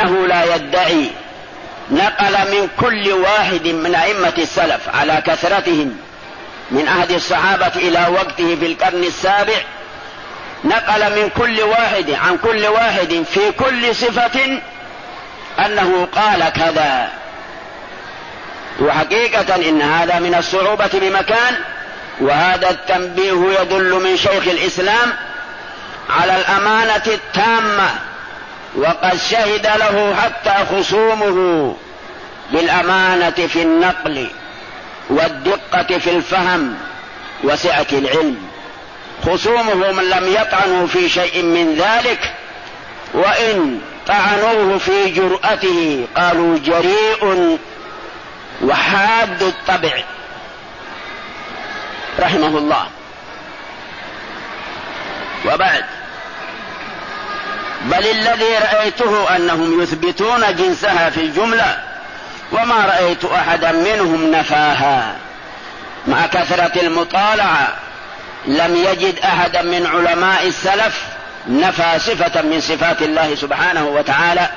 أنه لا يدعي. نقل من كل واحد من أئمة السلف على كثرتهم. من عهد الصحابة إلى وقته في القرن السابع. نقل من كل واحد عن كل واحد في كل صفة أنه قال كذا. وحقيقة إن هذا من الصعوبة بمكان وهذا التنبيه يدل من شيخ الإسلام على الأمانة التامة وقد شهد له حتى خصومه بالأمانة في النقل والدقة في الفهم وسعة العلم. خصومه من لم يطعنوا في شيء من ذلك وإن طعنوه في جرأته قالوا جريء وحاد الطبع. رحمه الله. وبعد. بل الذي رأيته أنهم يثبتون جنسها في الجملة وما رأيت أحدا منهم نفاها. مع كثرة المطالعة لم يجد أحدا من علماء السلف نفى صفة من صفات الله سبحانه وتعالى.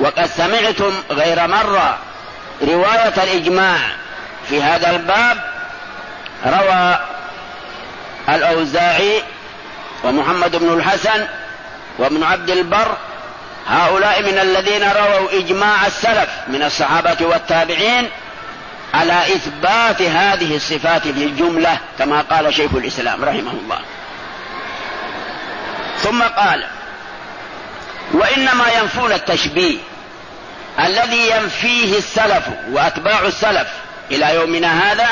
وقد سمعتم غير مرة رواية الإجماع في هذا الباب روى الأوزاعي ومحمد بن الحسن وابن عبد البر هؤلاء من الذين رووا إجماع السلف من الصحابة والتابعين على إثبات هذه الصفات في الجملة كما قال شيخ الإسلام رحمه الله. ثم قال وإنما ينفون التشبيه الذي ينفيه السلف وأتباع السلف إلى يومنا هذا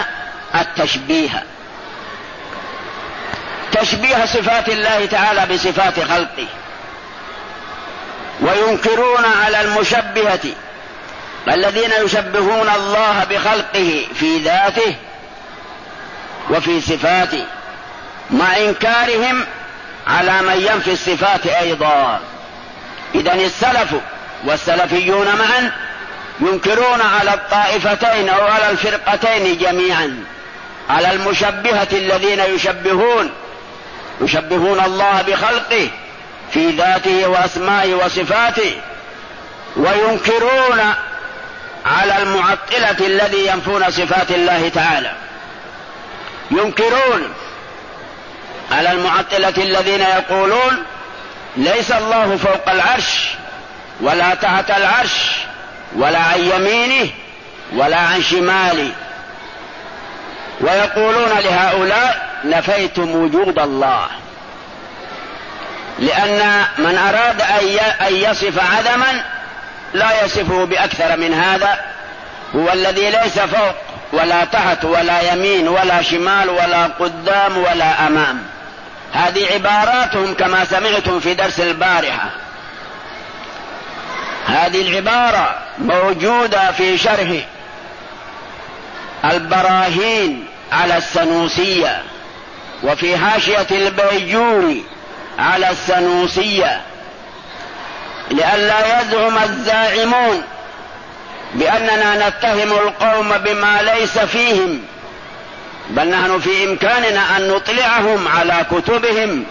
التشبيه. تشبيه صفات الله تعالى بصفات خلقه. وينكرون على المشبهة الذين يشبهون الله بخلقه في ذاته وفي صفاته مع إنكارهم على من ينفي الصفات أيضا. إذا السلف والسلفيون معا ينكرون على الطائفتين أو على الفرقتين جميعا على المشبهة الذين يشبهون يشبهون الله بخلقه في ذاته وأسمائه وصفاته وينكرون على المعطلة الذي ينفون صفات الله تعالى. ينكرون على المعطلة الذين يقولون ليس الله فوق العرش ولا تحت العرش ولا عن يمينه ولا عن شماله. ويقولون لهؤلاء نفيتم وجود الله. لأن من أراد أن يصف عدما لا يصفه بأكثر من هذا. هو الذي ليس فوق ولا تحت ولا يمين ولا شمال ولا قدام ولا أمام. هذه عباراتهم كما سمعتم في درس البارحة. هذه العبارة موجودة في شرح البراهين على السنوسية وفي حاشية البيجوري. على السنوسية لئلا يزعم الزاعمون بأننا نتهم القوم بما ليس فيهم بل نحن في إمكاننا أن نطلعهم على كتبهم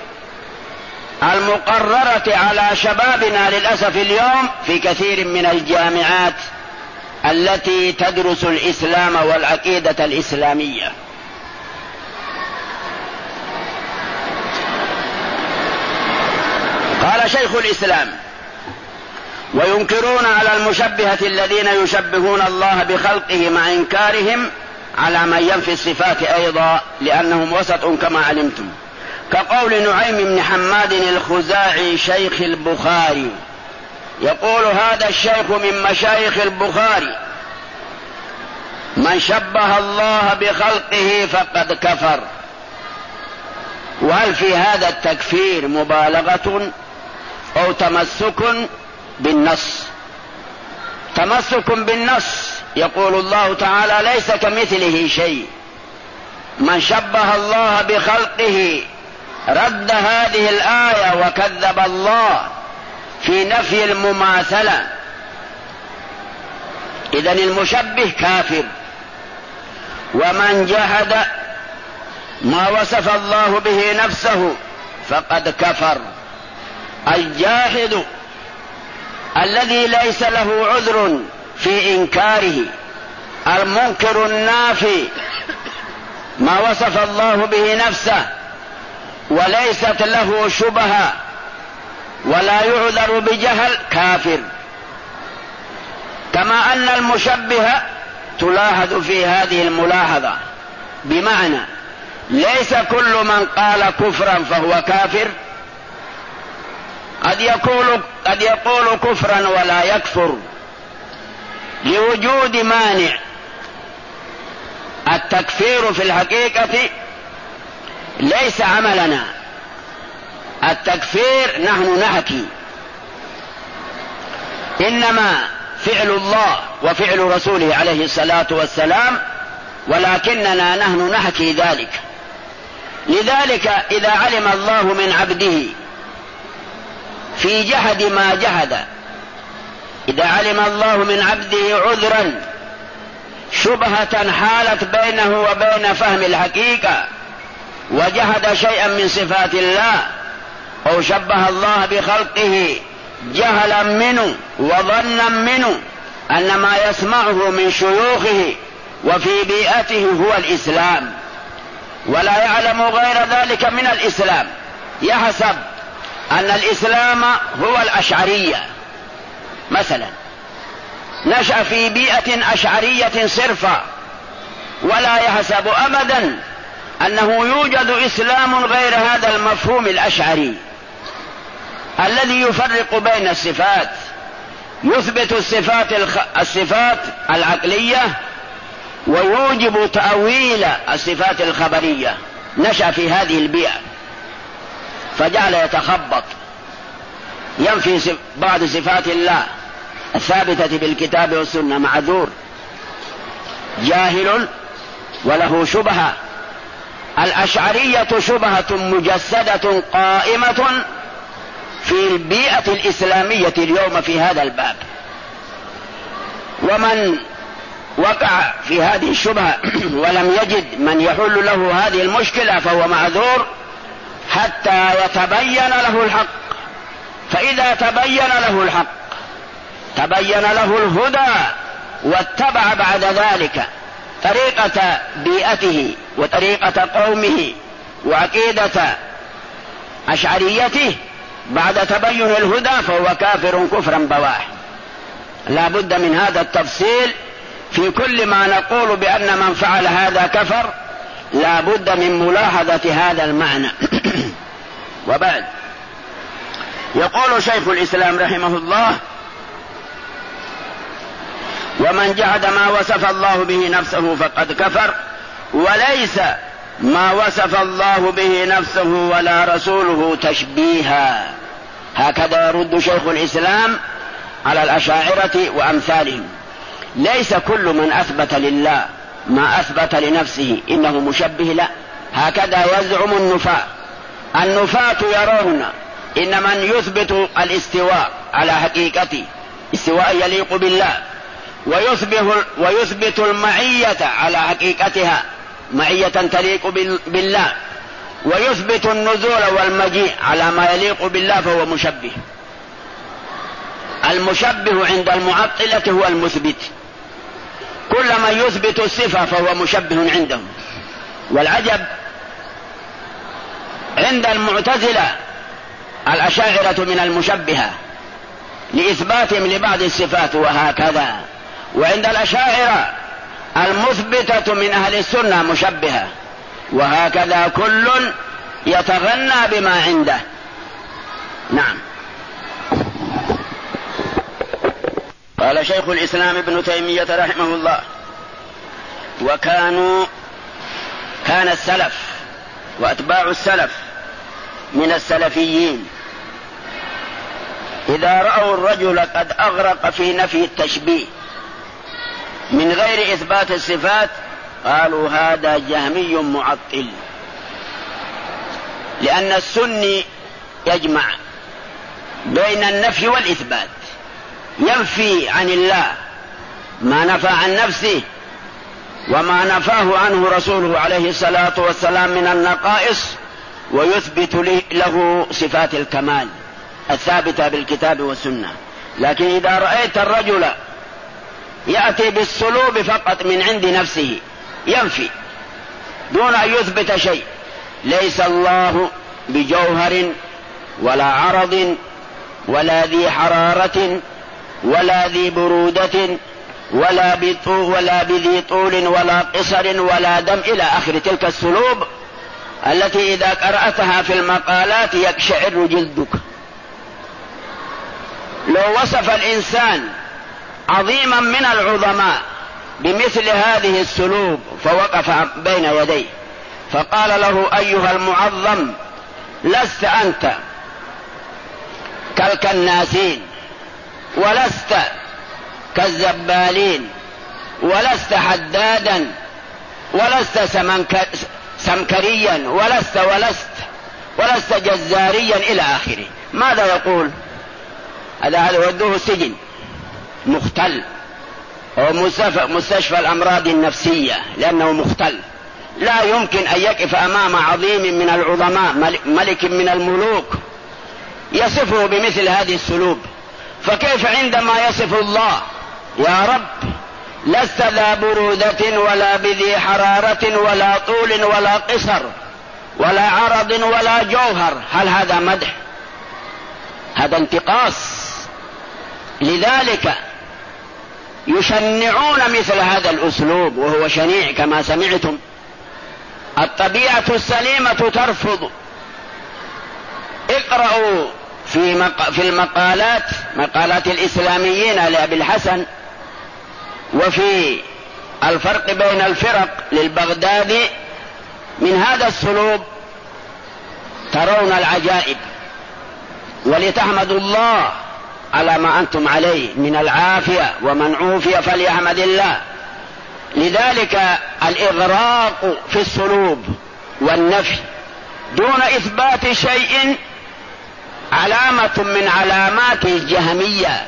المقررة على شبابنا للأسف اليوم في كثير من الجامعات التي تدرس الإسلام والعقيدة الإسلامية. قال شيخ الإسلام. وينكرون على المشبهة الذين يشبهون الله بخلقه مع إنكارهم على من ينفي الصفات أيضا لأنهم وسط كما علمتم. كقول نعيم بن حماد الخزاعي شيخ البخاري يقول هذا الشيخ من مشايخ البخاري من شبه الله بخلقه فقد كفر. وهل في هذا التكفير مبالغة؟ أو تمسك بالنص. تمسك بالنص يقول الله تعالى ليس كمثله شيء. من شبه الله بخلقه رد هذه الآية وكذب الله في نفي المماثلة. اذا المشبه كافر. ومن جحد ما وصف الله به نفسه فقد كفر. الجاحد الذي ليس له عذر في إنكاره. المنكر النافي. ما وصف الله به نفسه. وليست له شبهة. ولا يعذر بجهل كافر. كما أن المشبه تلاحظ في هذه الملاحظة. بمعنى ليس كل من قال كفرا فهو كافر. قد يقول قد يقول كفرا ولا يكفر لوجود مانع. التكفير في الحقيقة ليس عملنا. التكفير نحن نحكي. إنما فعل الله وفعل رسوله عليه الصلاة والسلام ولكننا نحن نحكي ذلك. لذلك إذا علم الله من عبده في جهد ما جهد. إذا علم الله من عبده عذرا شبهة حالت بينه وبين فهم الحقيقة وجهد شيئا من صفات الله أو شبه الله بخلقه جهلا منه وظنا منه أن ما يسمعه من شيوخه وفي بيئته هو الإسلام. ولا يعلم غير ذلك من الإسلام. يحسب أن الإسلام هو الأشعرية. مثلا نشأ في بيئة أشعرية صرفة ولا يحسب أبدا أنه يوجد إسلام غير هذا المفهوم الأشعري. الذي يفرق بين الصفات يثبت الصفات الخ... الصفات العقلية ويوجب تأويل الصفات الخبرية. نشأ في هذه البيئة. فجعل يتخبط. ينفي بعض صفات الله الثابتة بالكتاب والسنة معذور. جاهل وله شبهة. الأشعرية شبهة مجسدة قائمة في البيئة الإسلامية اليوم في هذا الباب. ومن وقع في هذه الشبهة ولم يجد من يحل له هذه المشكلة فهو معذور. حتى يتبين له الحق. فإذا تبين له الحق تبين له الهدى واتبع بعد ذلك طريقة بيئته وطريقة قومه وعقيدة أشعريته بعد تبين الهدى فهو كافر كفرا بواح. لا بد من هذا التفصيل في كل ما نقول بأن من فعل هذا كفر لا بد من ملاحظة هذا المعنى. وبعد. يقول شيخ الإسلام رحمه الله ومن جحد ما وصف الله به نفسه فقد كفر وليس ما وصف الله به نفسه ولا رسوله تشبيها. هكذا يرد شيخ الإسلام على الأشاعرة وأمثالهم. ليس كل من أثبت لله ما أثبت لنفسه إنه مشبه لا. هكذا يزعم النفاة. النفاة يرون إن من يثبت الاستواء على حقيقته استواء يليق بالله ويثبت ويثبت المعية على حقيقتها معية تليق بالله ويثبت النزول والمجيء على ما يليق بالله فهو مشبه. المشبه عند المعطلة هو المثبت. كل من يثبت الصفة فهو مشبه عندهم. والعجب عند المعتزلة الأشاعرة من المشبهة لإثباتهم لبعض الصفات وهكذا. وعند الأشاعرة المثبتة من أهل السنة مشبهة. وهكذا كل يتغنى بما عنده. نعم. قال شيخ الإسلام ابن تيمية رحمه الله وكانوا كان السلف وأتباع السلف من السلفيين. إذا رأوا الرجل قد أغرق في نفي التشبيه من غير إثبات الصفات قالوا هذا جهمي معطل لأن السني يجمع بين النفي والإثبات. ينفي عن الله ما نفى عن نفسه وما نفاه عنه رسوله عليه الصلاة والسلام من النقائص ويثبت له صفات الكمال الثابتة بالكتاب والسنة. لكن إذا رأيت الرجل يأتي بالسلوب فقط من عند نفسه ينفي دون أن يثبت شيء. ليس الله بجوهر ولا عرض ولا ذي حرارة ولا ذي برودة ولا بطول ولا بذي طول ولا قصر ولا دم إلى آخر تلك السلوب التي إذا قرأتها في المقالات يقشعر جلدك. لو وصف الإنسان عظيما من العظماء بمثل هذه السلوب فوقف بين يديه. فقال له أيها المعظم لست أنت كالكناسين ولست كالزبالين ولست حدادا ولست سمنك سمكريا ولست ولست ولست جزاريا إلى آخره. ماذا يقول؟ هذا هذا ودوه السجن مختل هو مستشفى الأمراض النفسية لأنه مختل. لا يمكن أن يقف أمام عظيم من العظماء ملك من الملوك يصفه بمثل هذه السلوب. فكيف عندما يصف الله؟ يا رب لست ذا برودة ولا بذي حرارة ولا طول ولا قصر ولا عرض ولا جوهر. هل هذا مدح؟ هذا انتقاص. لذلك يشنعون مثل هذا الأسلوب وهو شنيع كما سمعتم. الطبيعة السليمة ترفض. اقرأوا في مق... في المقالات مقالات الإسلاميين لأبي الحسن وفي الفرق بين الفرق للبغدادي من هذا السلوب ترون العجائب ولتحمدوا الله على ما أنتم عليه من العافية ومن عوفي فليحمد الله. لذلك الإغراق في السلوب والنفي دون إثبات شيء علامة من علامات الجهمية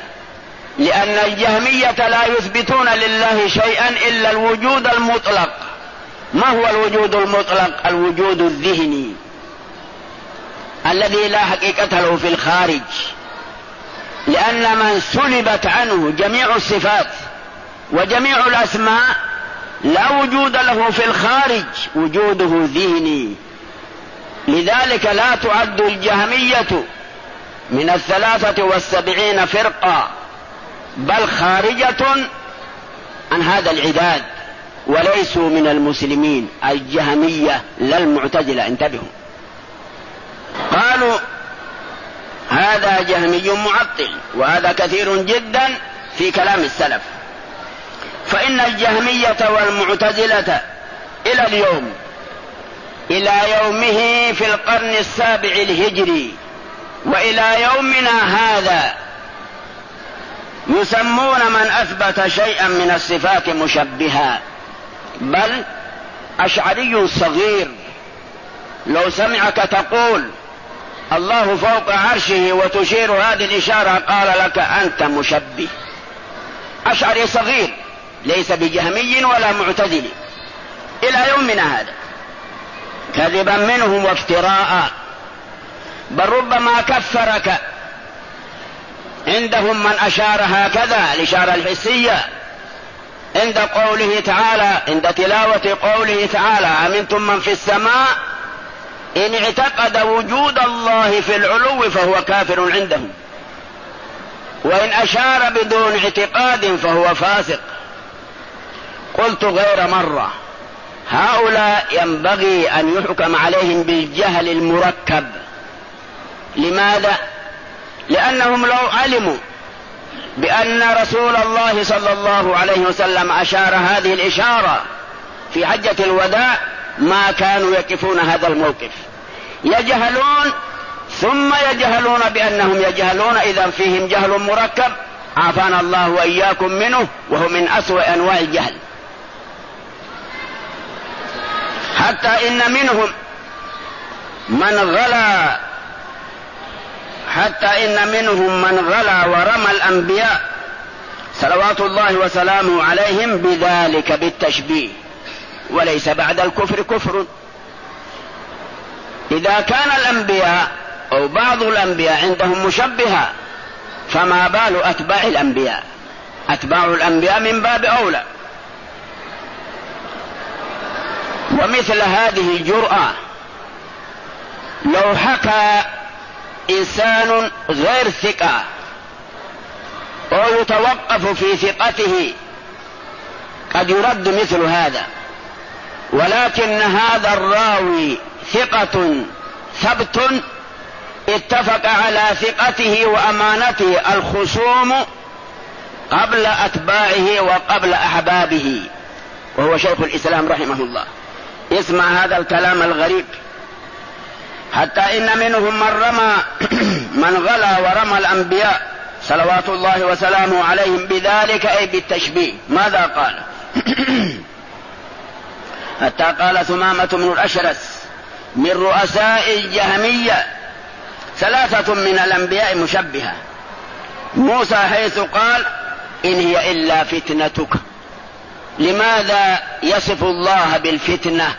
لأن الجهمية لا يثبتون لله شيئا إلا الوجود المطلق. ما هو الوجود المطلق؟ الوجود الذهني. الذي لا حقيقه له في الخارج. لأن من سلبت عنه جميع الصفات وجميع الأسماء لا وجود له في الخارج. وجوده ذهني. لذلك لا تعد الجهمية من الثلاثة والسبعين فرقة بل خارجة عن هذا العداد وليسوا من المسلمين الجهمية لا المعتزلة. انتبهوا. قالوا هذا جهمي معطل وهذا كثير جدا في كلام السلف. فإن الجهمية والمعتزلة إلى اليوم إلى يومه في القرن السابع الهجري وإلى يومنا هذا يسمون من أثبت شيئا من الصفات مشبها. بل أشعري صغير لو سمعك تقول الله فوق عرشه وتشير هذه الإشارة قال لك أنت مشبه. أشعري صغير ليس بجهمي ولا معتزل إلى يومنا هذا. كذبا منهم وافتراء. بل ربما كفرك. عندهم من أشار هكذا الإشارة الحسية. عند قوله تعالى عند تلاوة قوله تعالى أمنتم من في السماء؟ إن اعتقد وجود الله في العلو فهو كافر عندهم. وإن أشار بدون اعتقاد فهو فاسق. قلت غير مرة هؤلاء ينبغي أن يحكم عليهم بالجهل المركب. لماذا؟ لأنهم لو علموا بأن رسول الله صلى الله عليه وسلم أشار هذه الإشارة في حجة الوداع ما كانوا يقفون هذا الموقف. يجهلون ثم يجهلون بأنهم يجهلون إذا فيهم جهل مركب. عافانا الله وإياكم منه وهو من أسوأ أنواع الجهل. حتى إن منهم من غلا حتى إن منهم من غلا ورمى الأنبياء صلوات الله وسلامه عليهم بذلك بالتشبيه وليس بعد الكفر كفر. إذا كان الأنبياء أو بعض الأنبياء عندهم مشبهة فما بال أتباع الأنبياء؟ أتباع الأنبياء من باب أولى. ومثل هذه الجرأة لو حكى إنسان غير ثقة أو يتوقف في ثقته قد يرد مثل هذا. ولكن هذا الراوي ثقة ثبت اتفق على ثقته وأمانته الخصوم قبل أتباعه وقبل أحبابه وهو شيخ الإسلام رحمه الله. اسمع هذا الكلام الغريب. حتى إن منهم من رمى من غلا ورمى الأنبياء صلوات الله وسلامه عليهم بذلك أي بالتشبيه. ماذا قال؟ حتى قال ثمامة بن الأشرس من رؤساء الجهمية ثلاثة من الأنبياء مشبهة. موسى حيث قال إن هي إلا فتنتك. لماذا يصف الله بالفتنة؟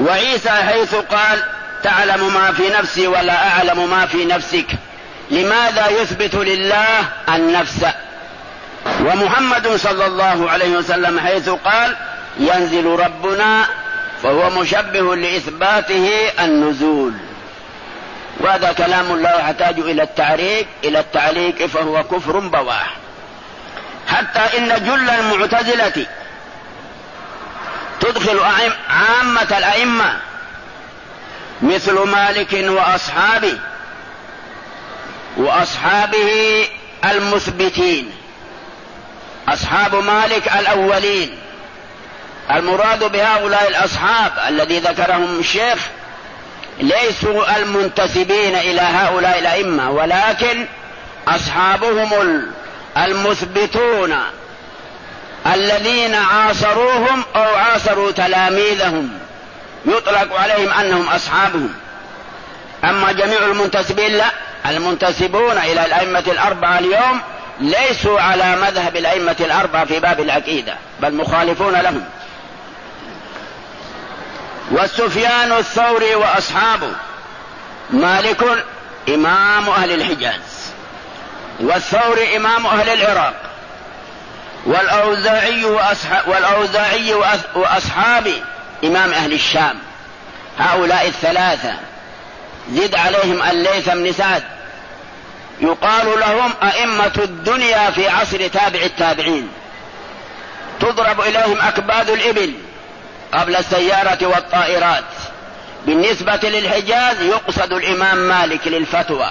وعيسى حيث قال تعلم ما في نفسي ولا أعلم ما في نفسك. لماذا يثبت لله النفس? ومحمد صلى الله عليه وسلم حيث قال ينزل ربنا فهو مشبه لإثباته النزول. وهذا كلام لا يحتاج إلى التعريق. إلى التعليق فهو كفر بواح. حتى إن جل المعتزلة تدخل عامة الأئمة مثل مالك وأصحابه وأصحابه المثبتين أصحاب مالك الأولين. المراد بهؤلاء الأصحاب الذي ذكرهم الشيخ ليسوا المنتسبين إلى هؤلاء الأئمة ولكن أصحابهم المثبتون. الذين عاصروهم أو عاصروا تلاميذهم. يطلق عليهم أنهم أصحابهم. أما جميع المنتسبين لا المنتسبون إلى الأئمة الأربعة اليوم ليسوا على مذهب الأئمة الأربعة في باب العقيدة بل مخالفون لهم. والسفيان الثوري وأصحابه مالك إمام أهل الحجاز والثوري إمام أهل العراق. والأوزاعي وأصحاب والأوزاعي وأصحاب إمام أهل الشام. هؤلاء الثلاثة. زد عليهم الليث بن سعد. يقال لهم أئمة الدنيا في عصر تابع التابعين. تضرب إليهم أكباد الإبل قبل السيارة والطائرات. بالنسبة للحجاز يقصد الإمام مالك للفتوى.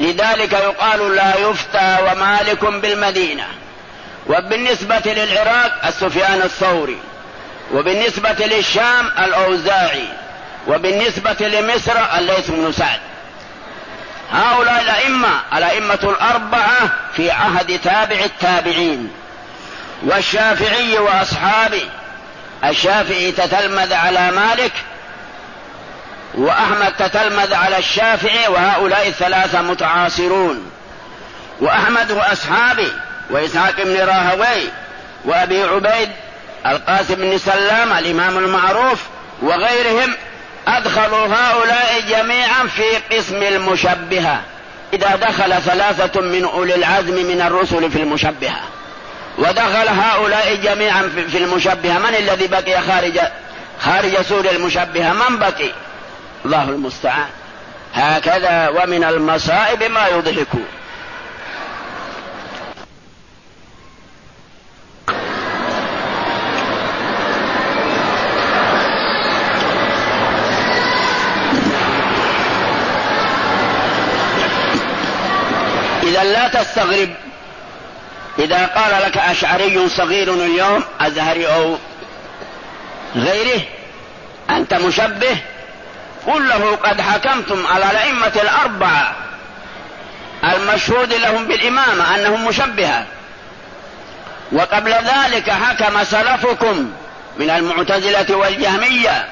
لذلك يقال لا يفتى ومالك بالمدينة. وبالنسبة للعراق السفيان الثوري. وبالنسبة للشام الأوزاعي. وبالنسبة لمصر الليث بن سعد. هؤلاء الأئمة الأئمة الأربعة في عهد تابع التابعين. والشافعي وأصحابه. الشافعي تتلمذ على مالك وأحمد تتلمذ على الشافعي وهؤلاء الثلاثة متعاصرون. وأحمد وأصحابه وإسحاق بن راهوي وأبي عبيد القاسم بن سلام الإمام المعروف وغيرهم أدخلوا هؤلاء جميعا في قسم المشبهة. إذا دخل ثلاثة من أولي العزم من الرسل في المشبهة. ودخل هؤلاء جميعا في المشبهة. من الذي بقي خارج خارج سور المشبهة؟ من بقي؟ الله المستعان. هكذا ومن المصائب ما يضحك إذا لا تستغرب. إذا قال لك أشعري صغير اليوم أزهري أو غيره أنت مشبه قل له قد حكمتم على الأئمة الأربعة المشهود لهم بالإمامة أنهم مشبهة. وقبل ذلك حكم سلفكم من المعتزلة والجهمية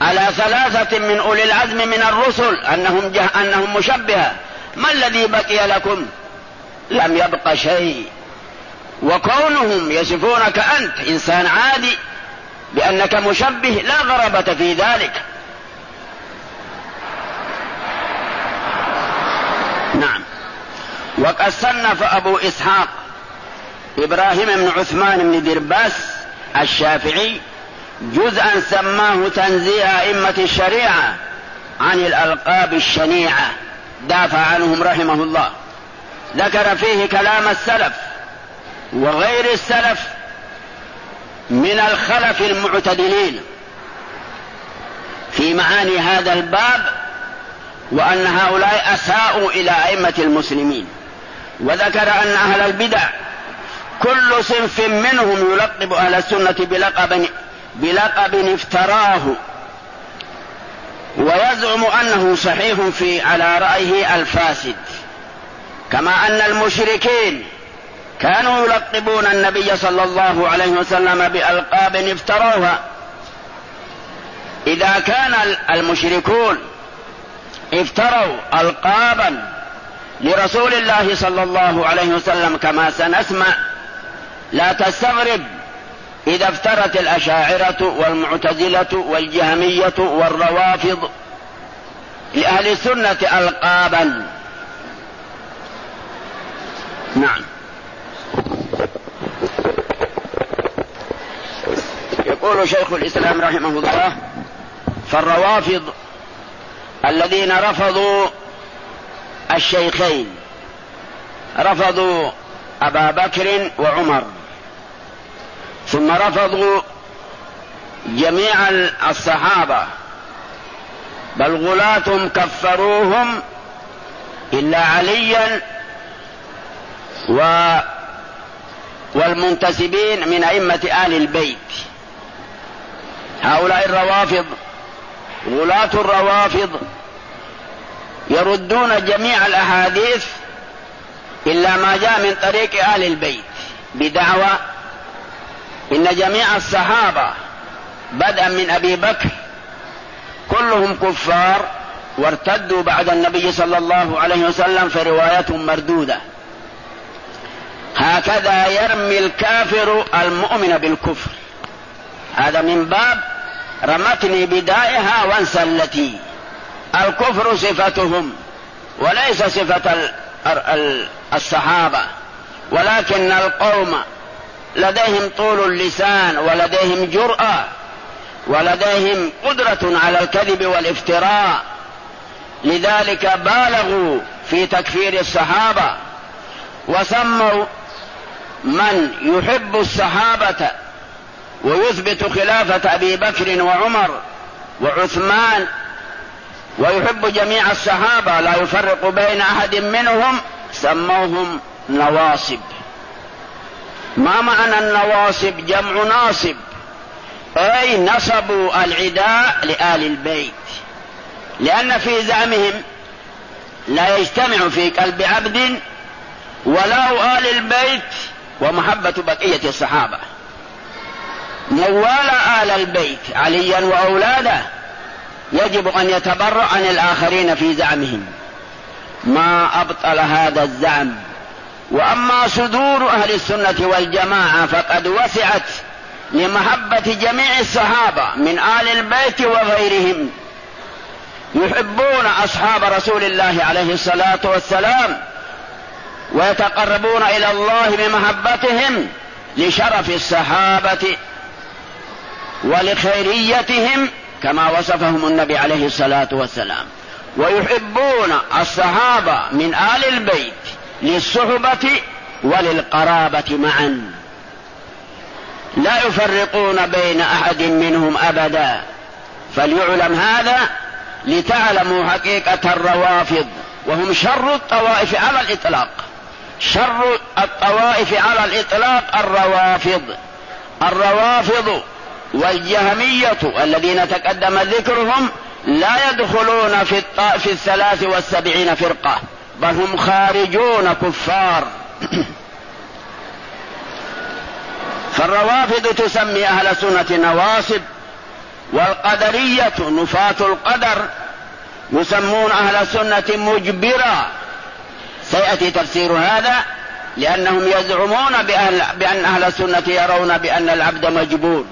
على ثلاثة من أولي العزم من الرسل أنهم, أنهم مشبهة. ما الذي بقي لكم؟ لم يبق شيء. وكونهم يصفونك أنت إنسان عادي بأنك مشبه لا غرابة في ذلك. نعم. وقد صنف أبو إسحاق إبراهيم بن عثمان بن درباس الشافعي جزءا سماه تنزيه أئمة الشريعة عن الألقاب الشنيعة. دافع عنهم رحمه الله. ذكر فيه كلام السلف وغير السلف من الخلف المعتدلين في معاني هذا الباب وأن هؤلاء أساءوا إلى أئمة المسلمين. وذكر أن أهل البدع كل صنف منهم يلقب أهل السنة بلقب بلقب افتراه. ويزعم أنه صحيح في على رأيه الفاسد. كما أن المشركين كانوا يلقبون النبي صلى الله عليه وسلم بألقاب افتروها. إذا كان المشركون افتروا ألقابا لرسول الله صلى الله عليه وسلم كما سنسمع لا تستغرب إذا افترت الأشاعرة والمعتزلة والجهمية والروافض لأهل السنة ألقابا. نعم. يقول شيخ الإسلام رحمه الله فالروافض الذين رفضوا الشيخين رفضوا أبا بكر وعمر ثم رفضوا جميع الصحابة بل غلاتهم كفروهم إلا عليا و والمنتسبين من أئمة آل البيت. هؤلاء الروافض غلاة الروافض يردون جميع الأحاديث إلا ما جاء من طريق آل البيت بدعوى إن جميع الصحابة بدءا من أبي بكر كلهم كفار وارتدوا بعد النبي صلى الله عليه وسلم فروايتهم مردودة. هكذا يرمي الكافر المؤمن بالكفر. هذا من باب رمتني بدائها وانسلتي. الكفر صفتهم وليس صفة الصحابة. ولكن القوم لديهم طول اللسان ولديهم جرأة ولديهم قدرة على الكذب والافتراء. لذلك بالغوا في تكفير الصحابة وسموا من يحب الصحابة ويثبت خلافة أبي بكر وعمر وعثمان ويحب جميع الصحابة لا يفرق بين أحد منهم سموهم نواصب. ما معنى النواصب؟ جمع ناصب. أي نصبوا العداء لآل البيت. لأن في زعمهم لا يجتمع في قلب عبد ولا آل البيت ومحبة بقية الصحابة. موال آل البيت عليا وأولاده يجب أن يتبرأ عن الآخرين في زعمهم. ما أبطل هذا الزعم. وأما صدور أهل السنة والجماعة فقد وسعت لمحبة جميع الصحابة من آل البيت وغيرهم. يحبون أصحاب رسول الله عليه الصلاة والسلام ويتقربون إلى الله بمحبتهم لشرف الصحابة ولخيريتهم كما وصفهم النبي عليه الصلاة والسلام. ويحبون الصحابة من آل البيت للصحبة وللقرابة معا. لا يفرقون بين أحد منهم أبدا. فليعلم هذا لتعلموا حقيقة الروافض. وهم شر الطوائف على الإطلاق. شر الطوائف على الإطلاق الروافض. الروافض والجهمية الذين تقدم ذكرهم لا يدخلون في, في الثلاث والسبعين فرقة بل هم خارجون كفار. فالروافض تسمي أهل السنة نواصب والقدرية نفاة القدر يسمون أهل السنة مجبرة. سيأتي تفسير هذا لأنهم يزعمون بأهل بأن أهل السنة يرون بأن العبد مجبور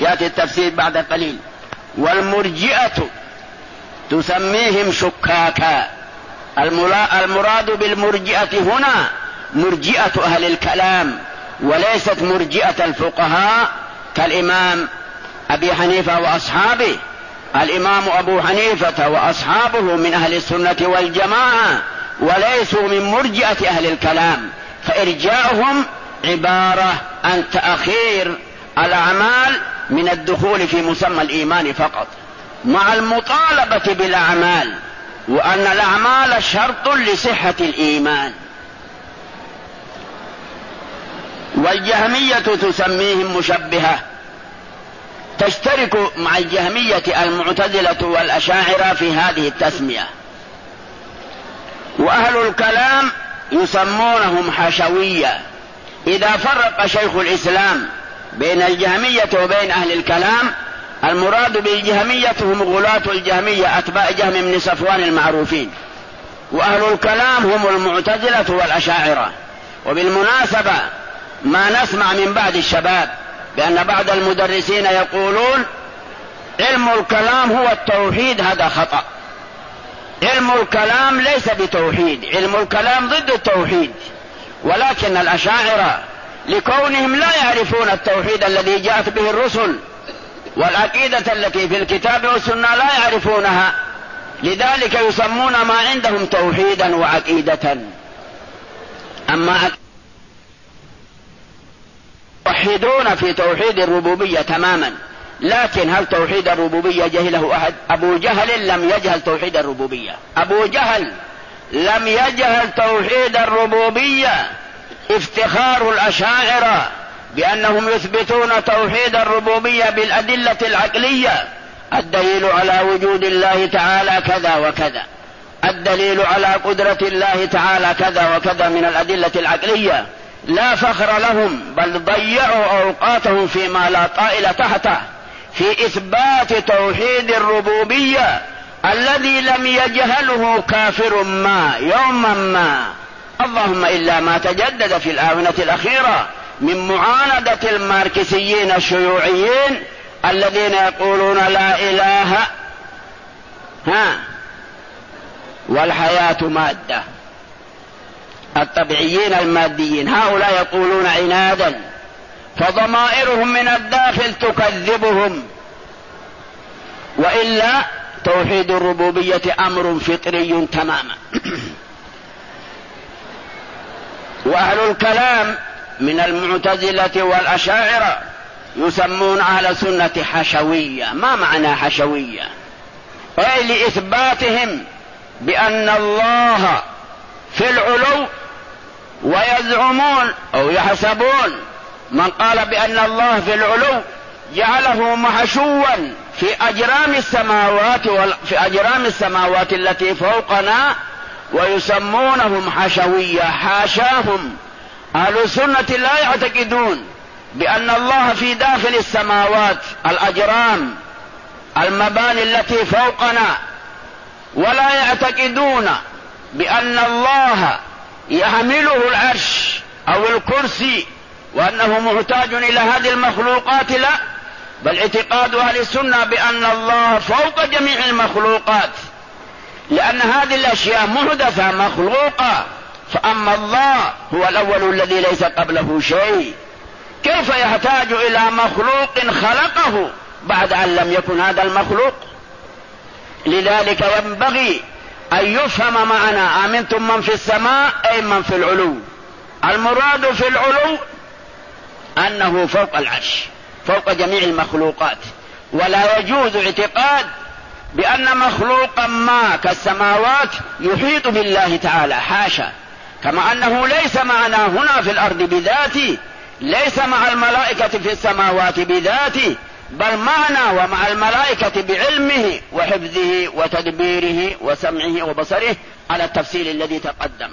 يأتي التفسير بعد قليل. والمرجئة تسميهم شكاكا. المراد بالمرجئة هنا مرجئة أهل الكلام وليست مرجئة الفقهاء كالإمام أبي حنيفة وأصحابه. الإمام أبو حنيفة وأصحابه من أهل السنة والجماعة. وليسوا من مرجئة أهل الكلام فإرجاؤهم عبارة عن تأخير الأعمال من الدخول في مسمى الإيمان فقط. مع المطالبة بالأعمال وأن الأعمال شرط لصحة الإيمان. والجهمية تسميهم مشبهة. تشترك مع الجهمية المعتزلة والأشاعرة في هذه التسمية. وأهل الكلام يسمونهم حشوية إذا فرق شيخ الإسلام بين الجهمية وبين أهل الكلام المراد بالجهمية هم غلاة الجهمية أتباع جهم بن صفوان المعروفين. وأهل الكلام هم المعتزلة والأشاعرة. وبالمناسبة ما نسمع من بعض الشباب بأن بعض المدرسين يقولون علم الكلام هو التوحيد هذا خطأ. علم الكلام ليس بتوحيد علم الكلام ضد التوحيد. ولكن الأشاعرة لكونهم لا يعرفون التوحيد الذي جاءت به الرسل والعقيدة التي في الكتاب والسنة لا يعرفونها لذلك يسمون ما عندهم توحيدا وعقيدة. أما يوحدون في توحيد الربوبية تماما لكن هل توحيد الربوبية جهله أحد؟ أبو جهل لم يجهل توحيد الربوبية. أبو جهل لم يجهل توحيد الربوبية. افتخار الأشاعرة بأنهم يثبتون توحيد الربوبية بالأدلة العقلية. الدليل على وجود الله تعالى كذا وكذا. الدليل على قدرة الله تعالى كذا وكذا من الأدلة العقلية. لا فخر لهم بل ضيعوا أوقاتهم فيما لا طائل تحته. في إثبات توحيد الربوبية الذي لم يجهله كافر ما يوما ما. اللهم إلا ما تجدد في الآونة الأخيرة من معاندة الماركسيين الشيوعيين الذين يقولون لا إله ها والحياة مادة. الطبيعيين الماديين هؤلاء يقولون عنادا. فضمائرهم من الداخل تكذبهم. وإلا توحيد الربوبية أمر فطري تماما. وأهل الكلام من المعتزلة والأشاعرة يسمون أهل السنة حشوية. ما معنى حشوية؟ أي لإثباتهم بأن الله في العلو ويزعمون أو يحسبون من قال بأن الله في العلو جعله محشوا في أجرام السماوات في أجرام السماوات التي فوقنا ويسمونهم حشوية حاشاهم. أهل السنة لا يعتقدون بأن الله في داخل السماوات الأجرام المباني التي فوقنا. ولا يعتقدون بأن الله يحمله العرش أو الكرسي وأنه محتاج إلى هذه المخلوقات لا بل اعتقاد أهل السنة بأن الله فوق جميع المخلوقات لأن هذه الأشياء محدثة مخلوقة. فأما الله هو الأول الذي ليس قبله شيء. كيف يحتاج إلى مخلوق خلقه بعد أن لم يكن هذا المخلوق؟ لذلك ينبغي أن يفهم معنا أمنتم من في السماء أي من في العلو. المراد في العلو أنه فوق العرش فوق جميع المخلوقات. ولا يجوز اعتقاد بأن مخلوقا ما كالسماوات يحيط بالله تعالى حاشا. كما أنه ليس معنا هنا في الأرض بذاته ليس مع الملائكة في السماوات بذاته بل معنا ومع الملائكة بعلمه وحفظه وتدبيره وسمعه وبصره على التفصيل الذي تقدم.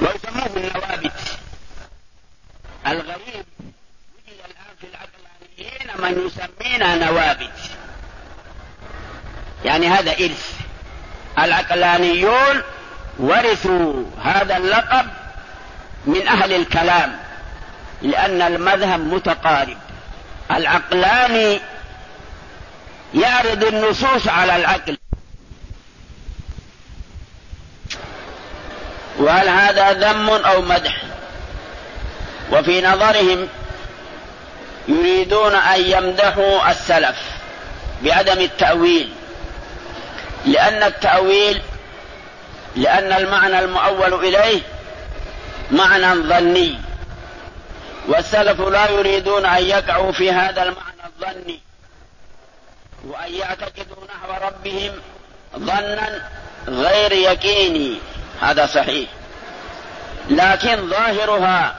ويسموه النوابت. الغريب وجد الآن في العقلانيين من يسمينا نوابت. يعني هذا إرث العقلانيون ورثوا هذا اللقب من أهل الكلام لأن المذهب متقارب. العقلاني يعرض النصوص على العقل. وهل هذا ذم أو مدح؟ وفي نظرهم يريدون أن يمدحوا السلف بعدم التأويل. لأن التأويل لأن المعنى المؤول إليه معنى ظني. والسلف لا يريدون أن يقعوا في هذا المعنى الظني. وأن يعتقدوا نحو ربهم ظنا غير يقيني. هذا صحيح. لكن ظاهرها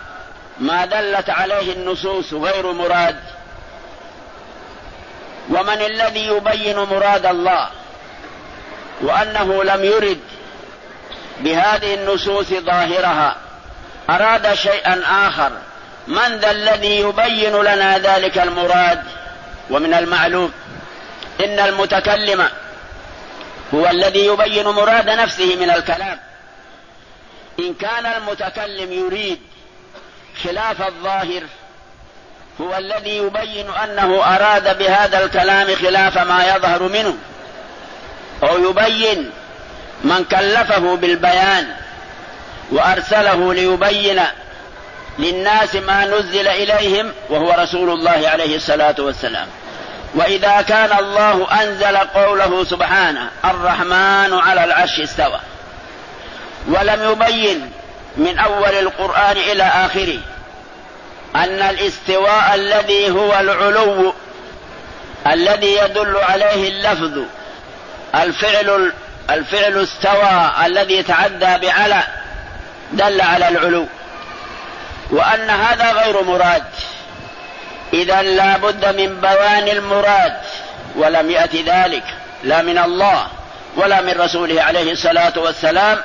ما دلت عليه النصوص غير مراد. ومن الذي يبين مراد الله؟ وأنه لم يرد بهذه النصوص ظاهرها. أراد شيئا آخر. من ذا الذي يبين لنا ذلك المراد؟ ومن المعلوم. إن المتكلم هو الذي يبين مراد نفسه من الكلام. إن كان المتكلم يريد خلاف الظاهر هو الذي يبين أنه أراد بهذا الكلام خلاف ما يظهر منه أو يبين من كلفه بالبيان وأرسله ليبين للناس ما نزل إليهم وهو رسول الله عليه الصلاة والسلام. وإذا كان الله أنزل قوله سبحانه الرحمن على العرش استوى ولم يبين من أول القرآن إلى آخره أن الاستواء الذي هو العلو الذي يدل عليه اللفظ الفعل الفعل استوى الذي تعدى بعلى دل على العلو. وأن هذا غير مراد. إذا لا بد من بيان المراد ولم يات ذلك لا من الله ولا من رسوله عليه الصلاة والسلام.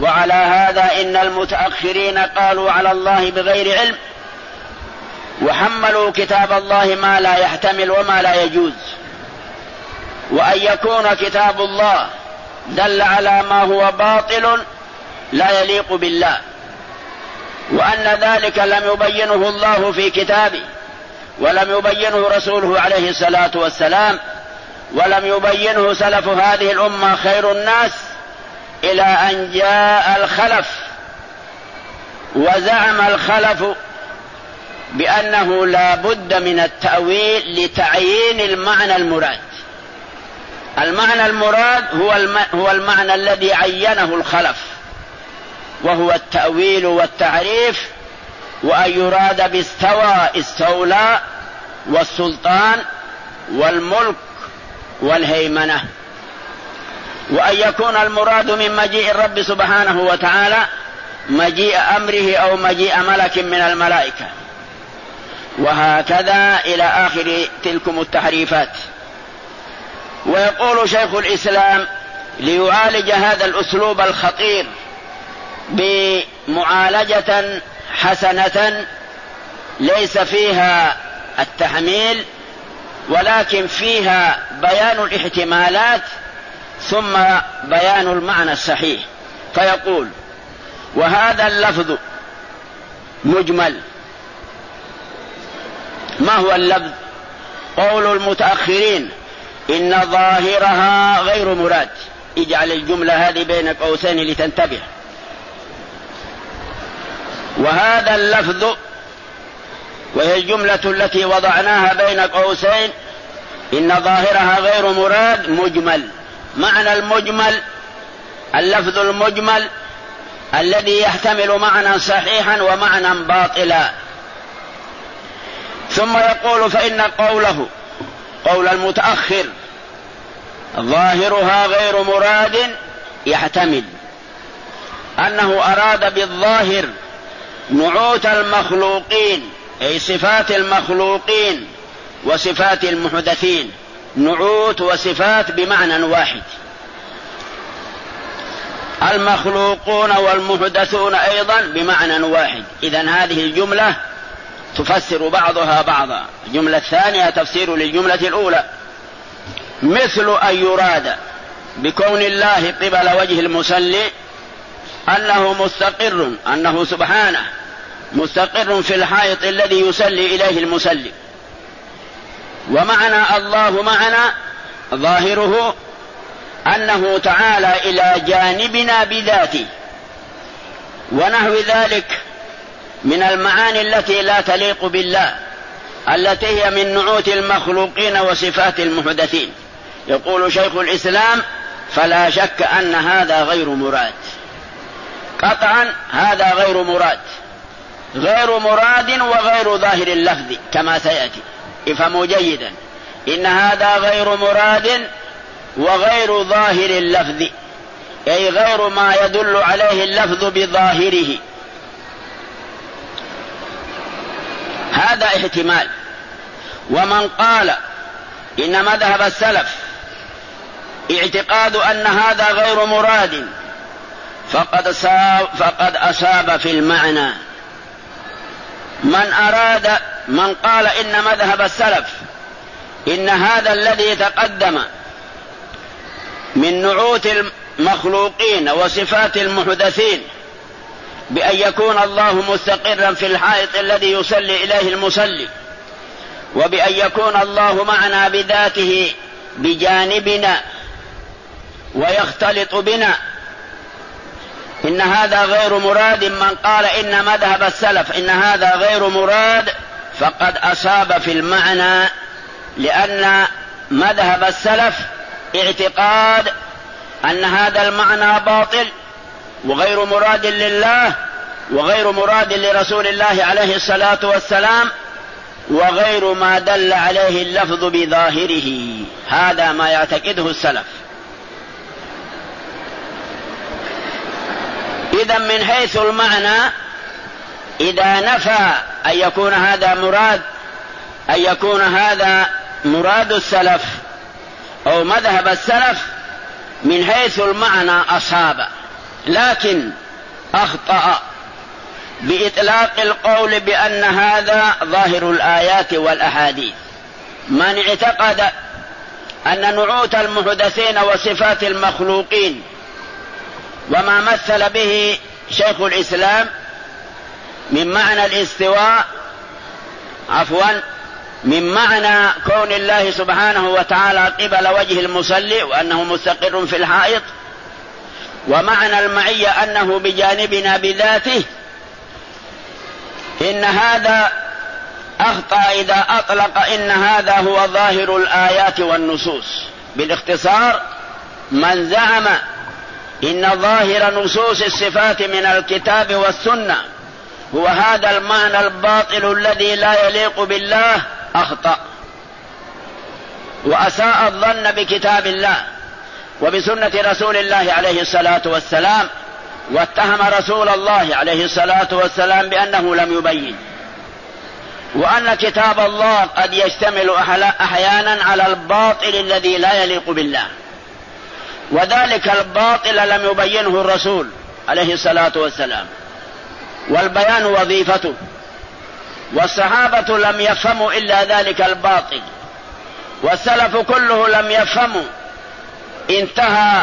وعلى هذا إن المتأخرين قالوا على الله بغير علم وحملوا كتاب الله ما لا يحتمل وما لا يجوز وأن يكون كتاب الله دل على ما هو باطل لا يليق بالله وأن ذلك لم يبينه الله في كتابه ولم يبينه رسوله عليه الصلاة والسلام ولم يبينه سلف هذه الأمة خير الناس إلى أن جاء الخلف وزعم الخلف بأنه لا بد من التأويل لتعيين المعنى المراد. المعنى المراد هو هو المعنى الذي عينه الخلف وهو التأويل والتعريف وأن يراد باستوى استولى والسلطان والملك والهيمنة. وأن يكون المراد من مجيء الرب سبحانه وتعالى مجيء أمره أو مجيء ملك من الملائكة. وهكذا إلى آخر تلكم التحريفات. ويقول شيخ الإسلام ليعالج هذا الأسلوب الخطير بمعالجة حسنة ليس فيها التحميل ولكن فيها بيان الاحتمالات ثم بيان المعنى الصحيح. فيقول وهذا اللفظ مجمل. ما هو اللفظ؟ قول المتأخرين إن ظاهرها غير مراد. اجعل الجملة هذه بين قوسين لتنتبه. وهذا اللفظ وهي الجملة التي وضعناها بين قوسين إن ظاهرها غير مراد مجمل. معنى المجمل اللفظ المجمل الذي يحتمل معنى صحيحا ومعنى باطلا. ثم يقول فإن قوله قول المتأخر ظاهرها غير مراد يحتمل. أنه أراد بالظاهر نعوت المخلوقين أي صفات المخلوقين وصفات المحدثين. نعوت وصفات بمعنى واحد. المخلوقون والمحدثون أيضا بمعنى واحد. اذا هذه الجملة تفسر بعضها بعضا. الجملة الثانية تفسير للجملة الأولى. مثل أن يراد بكون الله قبل وجه المصلي أنه مستقر أنه سبحانه مستقر في الحائط الذي يصلي إليه المصلي. ومعنى الله معنا ظاهره أنه تعالى إلى جانبنا بذاته. ونحو ذلك من المعاني التي لا تليق بالله التي هي من نعوت المخلوقين وصفات المحدثين. يقول شيخ الإسلام فلا شك أن هذا غير مراد. قطعا هذا غير مراد. غير مراد وغير ظاهر اللفظ كما سيأتي. افهموا جيدا. إن هذا غير مراد وغير ظاهر اللفظ. أي غير ما يدل عليه اللفظ بظاهره. هذا احتمال. ومن قال إن مذهب السلف اعتقاد أن هذا غير مراد فقد فقد أصاب في المعنى. من أراد من قال إن مذهب السلف إن هذا الذي تقدم من نعوت المخلوقين وصفات المحدثين بأن يكون الله مستقرا في الحائط الذي يصلي إليه المصلي وبأن يكون الله معنا بذاته بجانبنا ويختلط بنا. إن هذا غير مراد من قال إن مذهب السلف إن هذا غير مراد فقد أصاب في المعنى لأن مذهب السلف اعتقاد أن هذا المعنى باطل وغير مراد لله وغير مراد لرسول الله عليه الصلاة والسلام وغير ما دل عليه اللفظ بظاهره. هذا ما يعتقده السلف. إذا من حيث المعنى إذا نفى أن يكون هذا مراد أن يكون هذا مراد السلف أو مذهب السلف من حيث المعنى أصاب لكن أخطأ بإطلاق القول بأن هذا ظاهر الآيات والأحاديث. من اعتقد أن نعوت المحدثين وصفات المخلوقين وما مثل به شيخ الإسلام من معنى الاستواء عفوا من معنى كون الله سبحانه وتعالى قبل وجه المصلي وأنه مستقر في الحائط ومعنى المعية أنه بجانبنا بذاته. إن هذا أخطأ إذا أطلق إن هذا هو ظاهر الآيات والنصوص. بالاختصار من زعم إن ظاهر نصوص الصفات من الكتاب والسنة هو هذا المعنى الباطل الذي لا يليق بالله أخطأ. وأساء الظن بكتاب الله وبسنة رسول الله عليه الصلاة والسلام واتهم رسول الله عليه الصلاة والسلام بأنه لم يبين. وأن كتاب الله قد يشتمل أحيانا على الباطل الذي لا يليق بالله. وذلك الباطل لم يبينه الرسول عليه الصلاة والسلام. والبيان وظيفته. والصحابة لم يفهموا إلا ذلك الباطل. والسلف كله لم يفهموا. انتهى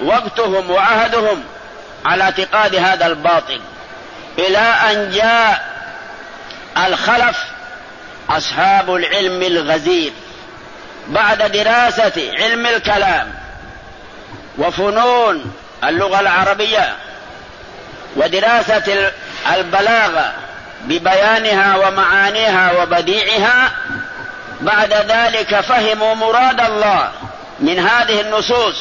وقتهم وعهدهم على اعتقاد هذا الباطل. إلى أن جاء الخلف أصحاب العلم الغزير بعد دراسة علم الكلام وفنون اللغة العربية. ودراسة البلاغة ببيانها ومعانيها وبديعها بعد ذلك فهموا مراد الله من هذه النصوص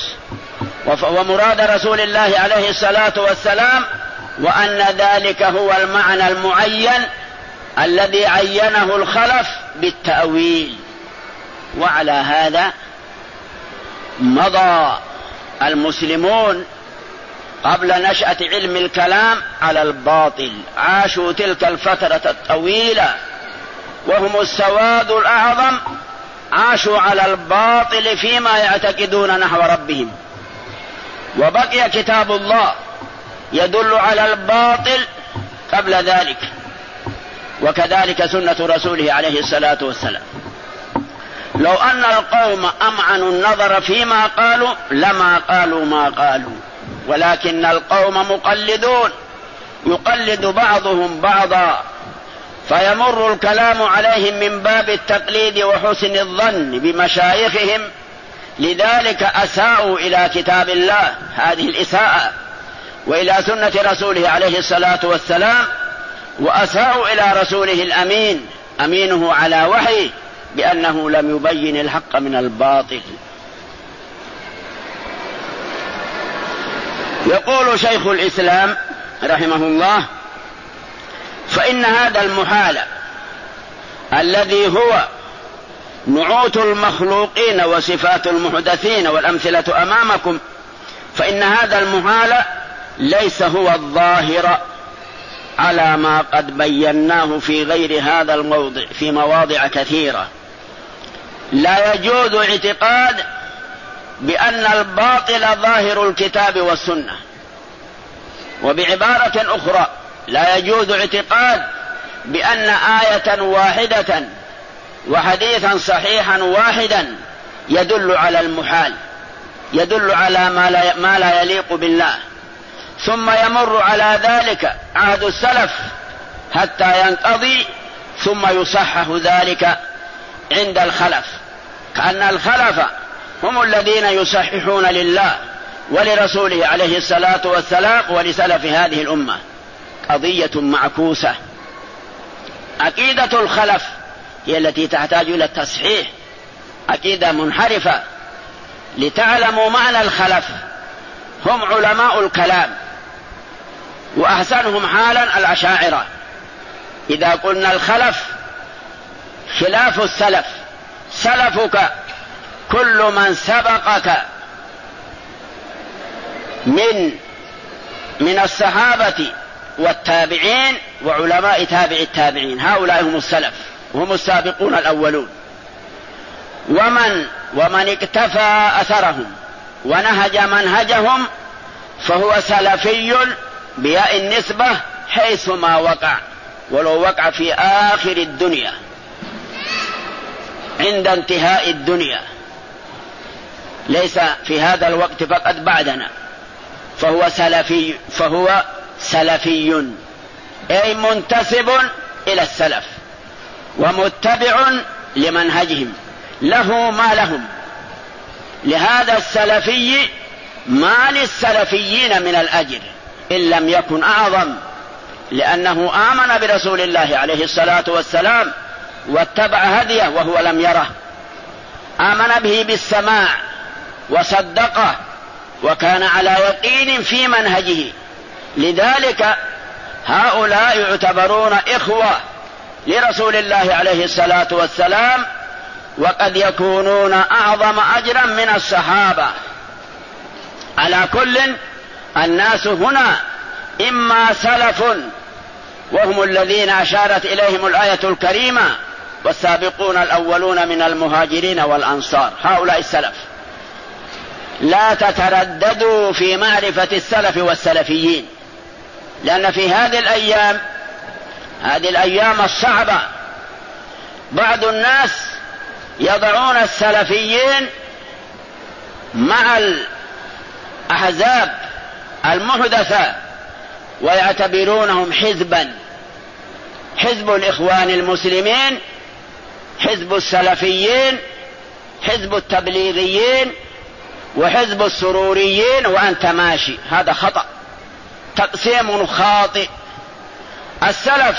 ومراد رسول الله عليه الصلاة والسلام وأن ذلك هو المعنى المعين الذي عينه الخلف بالتأويل. وعلى هذا مضى المسلمون قبل نشأة علم الكلام على الباطل. عاشوا تلك الفترة الطويلة وهم السواد الأعظم. عاشوا على الباطل فيما يعتقدون نحو ربهم. وبقي كتاب الله يدل على الباطل قبل ذلك. وكذلك سنة رسوله عليه الصلاة والسلام. لو أن القوم أمعنوا النظر فيما قالوا لما قالوا ما قالوا. ولكن القوم مقلدون. يقلد بعضهم بعضا. فيمر الكلام عليهم من باب التقليد وحسن الظن بمشايخهم. لذلك أساءوا إلى كتاب الله هذه الإساءة وإلى سنة رسوله عليه الصلاة والسلام وأساءوا إلى رسوله الأمين أمينه على وحيه بأنه لم يبين الحق من الباطل. يقول شيخ الإسلام رحمه الله فإن هذا المحال الذي هو نعوت المخلوقين وصفات المحدثين والأمثلة أمامكم فإن هذا المحال ليس هو الظاهر على ما قد بيناه في غير هذا الموضع في مواضع كثيرة. لا يجوز اعتقاد بأن الباطل ظاهر الكتاب والسنة. وبعبارة أخرى لا يجوز اعتقاد بأن آية واحدة وحديثا صحيحا واحدا يدل على المحال يدل على ما لا, ما لا يليق بالله. ثم يمر على ذلك عهد السلف حتى ينقضي ثم يصحح ذلك عند الخلف. كأن الخلف هم الذين يصححون لله ولرسوله عليه الصلاة والسلام ولسلف هذه الأمة. قضية معكوسة. عقيدة الخلف هي التي تحتاج إلى التصحيح. عقيدة منحرفة. لتعلموا معنى الخلف. هم علماء الكلام. وأحسنهم حالا الأشاعرة. إذا قلنا الخلف خلاف السلف. سلفك كل من سبقك من من الصحابة والتابعين وعلماء تابع التابعين. هؤلاء هم السلف هم السابقون الأولون. ومن ومن اكتفى أثرهم ونهج منهجهم فهو سلفي بياء النسبة حيث ما وقع ولو وقع في آخر الدنيا عند انتهاء الدنيا. ليس في هذا الوقت فقط بعدنا. فهو سلفي فهو سلفي. أي منتسب إلى السلف. ومتبع لمنهجهم. له ما لهم. لهذا السلفي ما للسلفيين من الأجر. إن لم يكن أعظم. لأنه آمن برسول الله عليه الصلاة والسلام واتبع هديه وهو لم يره. آمن به بالسماع. وصدقه وكان على يقين في منهجه. لذلك هؤلاء يعتبرون إخوة لرسول الله عليه الصلاة والسلام وقد يكونون أعظم أجرا من الصحابة. على كل الناس هنا إما سلف وهم الذين أشارت إليهم الآية الكريمة والسابقون الأولون من المهاجرين والأنصار هؤلاء السلف. لا تترددوا في معرفة السلف والسلفيين. لأن في هذه الأيام هذه الأيام الصعبة بعض الناس يضعون السلفيين مع الأحزاب المحدثة ويعتبرونهم حزبا. حزب الإخوان المسلمين حزب السلفيين حزب التبليغيين وحزب السروريين وأنت ماشي. هذا خطأ. تقسيم خاطئ. السلف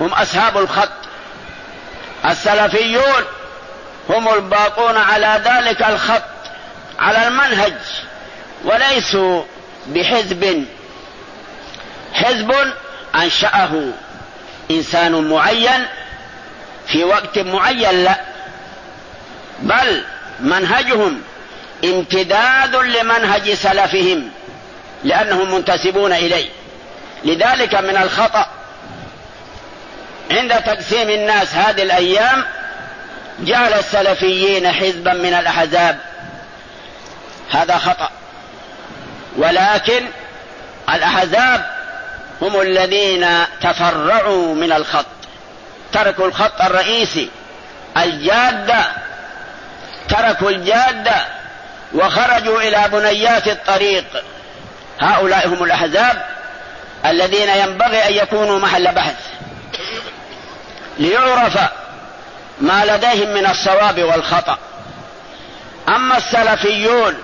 هم أصحاب الخط. السلفيون هم الباقون على ذلك الخط على المنهج وليسوا بحزب. حزب أنشأه إنسان معين في وقت معين لا. بل منهجهم امتداد لمنهج سلفهم لأنهم منتسبون إليه. لذلك من الخطأ عند تقسيم الناس هذه الأيام جعل السلفيين حزبا من الأحزاب. هذا خطأ. ولكن الأحزاب هم الذين تفرعوا من الخط. تركوا الخط الرئيسي الجادة تركوا الجادة وخرجوا إلى بنيات الطريق. هؤلاء هم الأحزاب الذين ينبغي أن يكونوا محل بحث ليعرف ما لديهم من الصواب والخطأ. أما السلفيون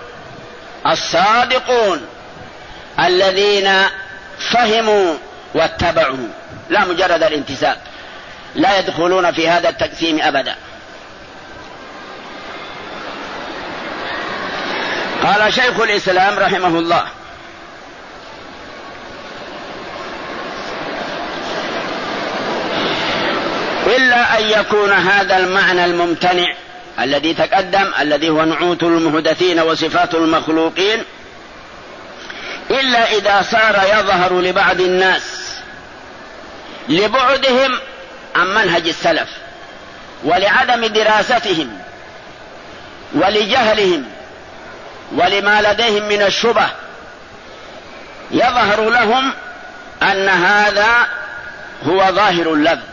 الصادقون الذين فهموا واتبعوا لا مجرد الانتساب لا يدخلون في هذا التقسيم أبدا. قال شيخ الإسلام رحمه الله. إلا أن يكون هذا المعنى الممتنع الذي تقدم الذي هو نعوت المهدثين وصفات المخلوقين إلا إذا صار يظهر لبعض الناس لبعدهم عن منهج السلف ولعدم دراستهم ولجهلهم ولما لديهم من الشبه يظهر لهم أن هذا هو ظاهر اللفظ.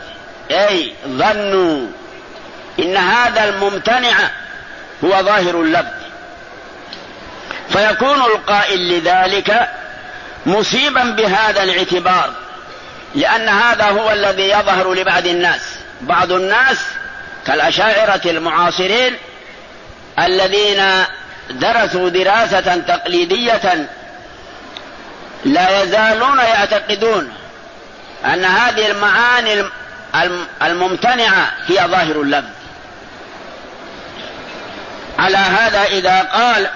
أي ظنوا إن هذا الممتنع هو ظاهر اللفظ. فيكون القائل لذلك مصيبا بهذا الاعتبار لأن هذا هو الذي يظهر لبعض الناس. بعض الناس كالأشاعرة المعاصرين الذين درسوا دراسة تقليدية لا يزالون يعتقدون أن هذه المعاني الممتنعة هي ظاهر اللفظ. على هذا إذا قال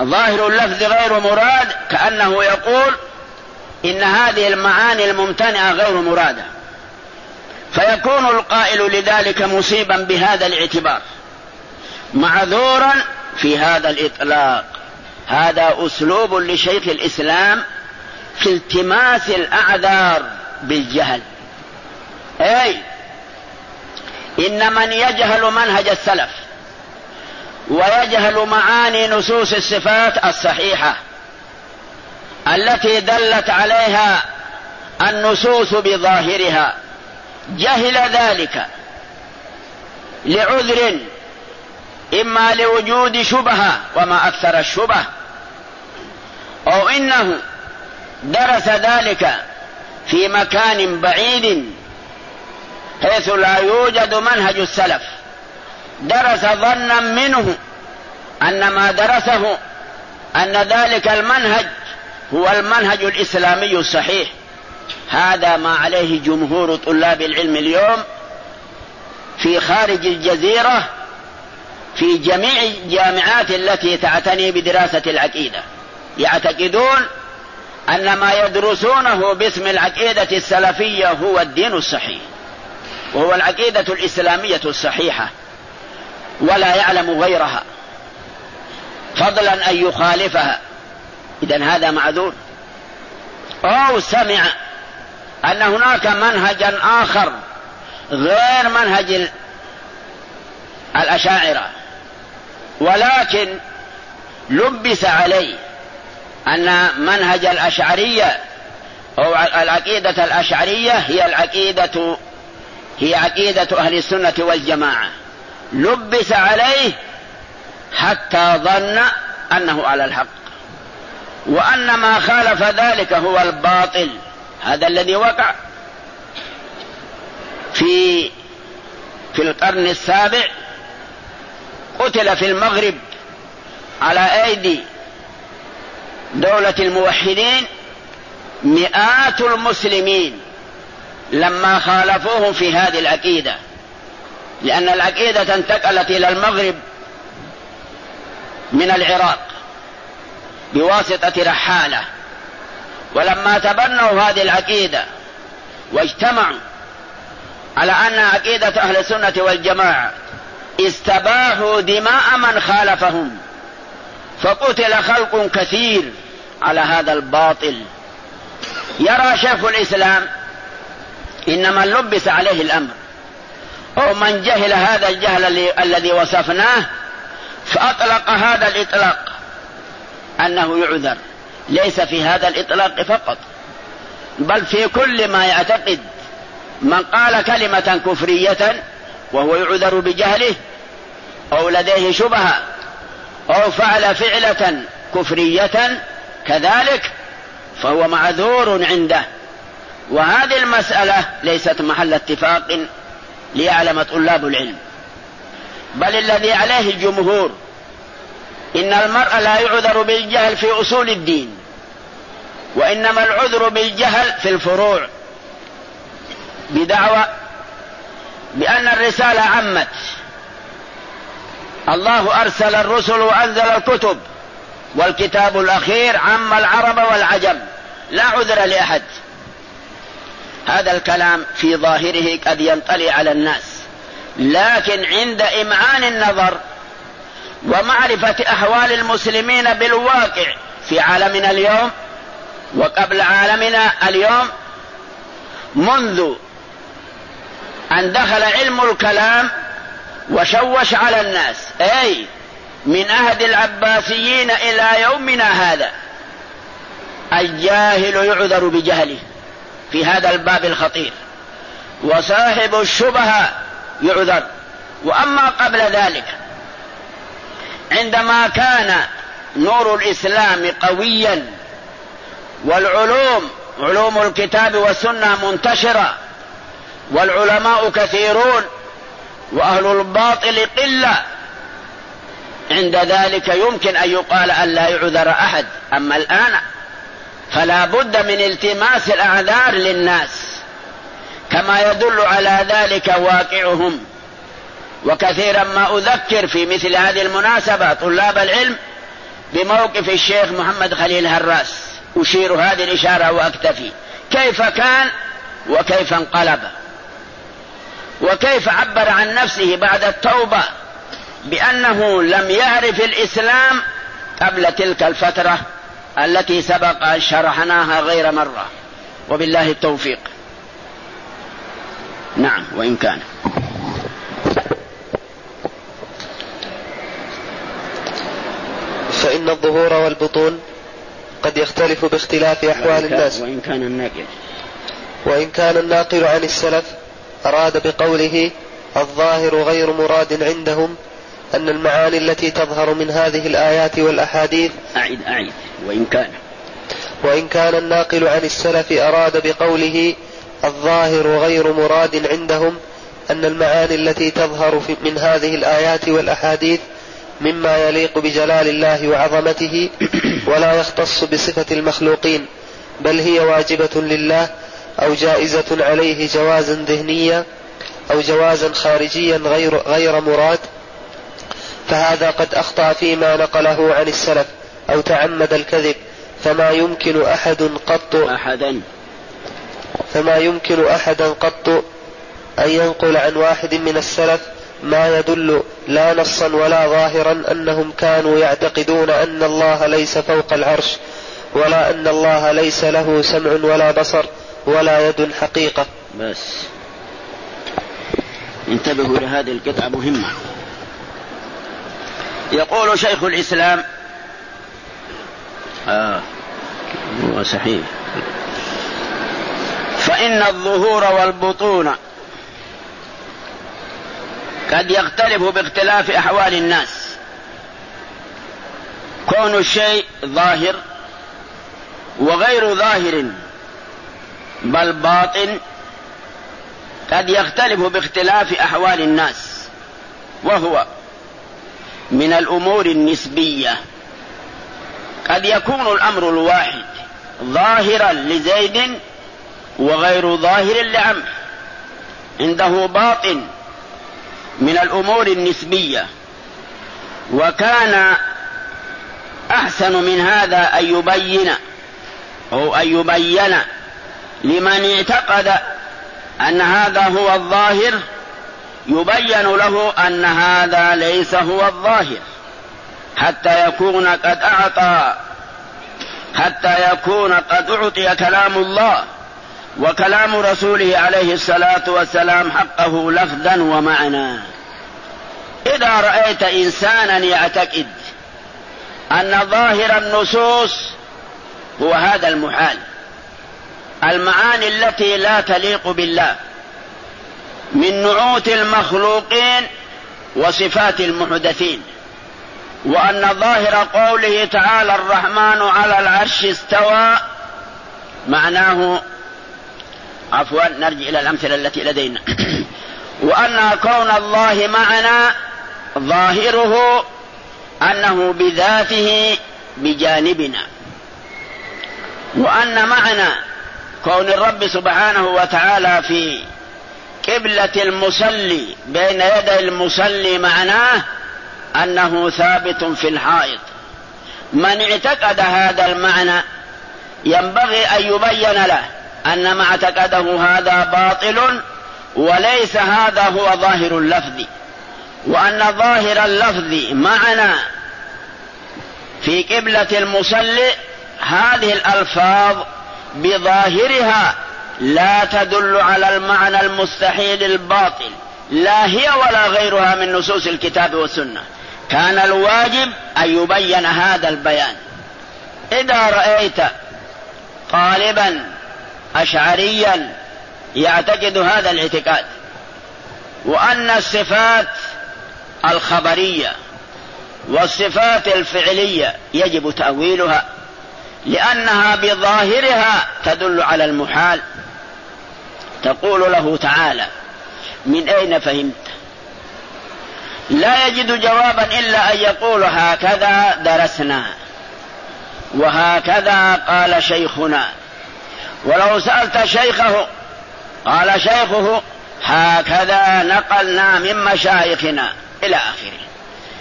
ظاهر اللفظ غير مراد كأنه يقول إن هذه المعاني الممتنعة غير مرادة. فيكون القائل لذلك مصيبا بهذا الاعتبار. معذورا في هذا الإطلاق. هذا أسلوب لشيخ الإسلام في التماس الأعذار بالجهل. أي! إن من يجهل منهج السلف ويجهل معاني نصوص الصفات الصحيحة التي دلت عليها النصوص بظاهرها جهل ذلك لعذر إما لوجود شبهة وما أكثر الشبه أو إنه درس ذلك في مكان بعيد حيث لا يوجد منهج السلف. درس ظنا منه أن ما درسه أن ذلك المنهج هو المنهج الإسلامي الصحيح. هذا ما عليه جمهور طلاب العلم اليوم في خارج الجزيرة في جميع الجامعات التي تعتني بدراسة العقيدة. يعتقدون أن ما يدرسونه باسم العقيدة السلفية هو الدين الصحيح وهو العقيدة الإسلامية الصحيحة ولا يعلم غيرها. فضلا أن يخالفها. اذا هذا معذور. أو سمع أن هناك منهجا آخر غير منهج الأشاعرة. ولكن لبس عليه أن منهج الأشعرية أو العقيدة الأشعرية هي العقيدة هي عقيدة أهل السنة والجماعة. لبس عليه حتى ظن أنه على الحق. وأن ما خالف ذلك هو الباطل. هذا الذي وقع في في القرن السابع قتل في المغرب على أيدي دولة الموحدين مئات المسلمين لما خالفوهم في هذه العقيدة. لأن العقيدة انتقلت إلى المغرب من العراق بواسطة رحالة. ولما تبنوا هذه العقيدة واجتمعوا على أن عقيدة أهل السنة والجماعة استباحوا دماء من خالفهم. فقتل خلق كثير على هذا الباطل. يرى شيخ الإسلام ان من لبس عليه الأمر. أو من جهل هذا الجهل الذي وصفناه فأطلق هذا الإطلاق. أنه يعذر. ليس في هذا الإطلاق فقط. بل في كل ما يعتقد. من قال كلمة كفرية وهو يعذر بجهله أو لديه شبهة أو فعل فعلة كفرية كذلك فهو معذور عنده. وهذه المسألة ليست محل اتفاق ليعلم طلاب العلم. بل الذي عليه الجمهور إن المرء لا يعذر بالجهل في أصول الدين وإنما العذر بالجهل في الفروع بدعوى بأن الرسالة عمت. الله أرسل الرسل وأنزل الكتب. والكتاب الأخير عم العرب والعجم. لا عذر لأحد. هذا الكلام في ظاهره قد ينطلي على الناس. لكن عند إمعان النظر ومعرفة أحوال المسلمين بالواقع في عالمنا اليوم وقبل عالمنا اليوم منذ أن دخل علم الكلام وشوش على الناس. أي من عهد العباسيين إلى يومنا هذا. الجاهل يعذر بجهله في هذا الباب الخطير. وصاحب الشبهة يعذر. وأما قبل ذلك عندما كان نور الإسلام قويا والعلوم علوم الكتاب والسنة منتشرة والعلماء كثيرون وأهل الباطل قلة. عند ذلك يمكن أن يقال أن لا يعذر أحد أما الآن فلا بد من التماس الأعذار للناس. كما يدل على ذلك واقعهم. وكثيرا ما أذكر في مثل هذه المناسبة طلاب العلم بموقف الشيخ محمد خليل هراس. أشير هذه الإشارة وأكتفي. كيف كان وكيف انقلب؟ وكيف عبر عن نفسه بعد التوبة؟ بأنه لم يعرف الإسلام قبل تلك الفترة التي سبق أن شرحناها غير مرة. وبالله التوفيق. نعم وإن كان. فإن الظهور والبطون قد يختلف باختلاف أحوال الناس. وإن كان الناقل. وإن كان الناقل عن السلف أراد بقوله الظاهر غير مراد عندهم أن المعاني التي تظهر من هذه الآيات والأحاديث أعيد أعيد وإن كان. وإن كان الناقل عن السلف أراد بقوله الظاهر غير مراد عندهم أن المعاني التي تظهر من هذه الآيات والأحاديث مما يليق بجلال الله وعظمته ولا يختص بصفة المخلوقين بل هي واجبة لله أو جائزة عليه جوازا ذهنيا أو جوازا خارجيا غير غير مراد فهذا قد أخطأ فيما نقله عن السلف أو تعمد الكذب فما يمكن أحد قط أحدا. فما يمكن أحدا قط أن ينقل عن واحد من السلف ما يدل لا نصا ولا ظاهرا أنهم كانوا يعتقدون أن الله ليس فوق العرش ولا أن الله ليس له سمع ولا بصر. ولا يد حقيقة. بس. انتبهوا لهذه القطعة مهمة. يقول شيخ الإسلام آه هو صحيح. فإن الظهور والبطون قد يختلف باختلاف أحوال الناس. كون الشيء ظاهر وغير ظاهر بل باطن قد يختلف باختلاف أحوال الناس وهو من الأمور النسبية. قد يكون الأمر الواحد ظاهرا لزيد وغير ظاهر لعمه. عنده باطن من الأمور النسبية. وكان أحسن من هذا أن يبين أو أن يبين لمن اعتقد أن هذا هو الظاهر يبين له أن هذا ليس هو الظاهر حتى يكون قد أعطى حتى يكون قد أعطي كلام الله وكلام رسوله عليه الصلاة والسلام حقه لفظا ومعنى. إذا رأيت انسانا يعتقد أن ظاهر النصوص هو هذا المحال. المعاني التي لا تليق بالله من نعوت المخلوقين وصفات المحدثين وأن ظاهر قوله تعالى الرحمن على العرش استوى معناه عفوا نرجع إلى الأمثلة التي لدينا. وأن كون الله معنا ظاهره أنه بذاته بجانبنا. وأن معنى كون الرب سبحانه وتعالى في قبلة المصلي بين يدي المصلي معناه أنه ثابت في الحائط. من اعتقد هذا المعنى ينبغي أن يبين له أن ما اعتقده هذا باطل وليس هذا هو ظاهر اللفظ. وأن ظاهر اللفظ معنى في قبلة المصلي هذه الألفاظ بظاهرها لا تدل على المعنى المستحيل الباطل لا هي ولا غيرها من نصوص الكتاب والسنة. كان الواجب أن يبين هذا البيان. إذا رأيت طالبا اشعريا يعتقد هذا الاعتقاد وأن الصفات الخبرية والصفات الفعلية يجب تأويلها لأنها بظاهرها تدل على المحال. تقول له تعالى من أين فهمت؟ لا يجد جوابا إلا أن يقول هكذا درسنا وهكذا قال شيخنا ولو سألت شيخه قال شيخه هكذا نقلنا من مشايخنا. إلى آخره.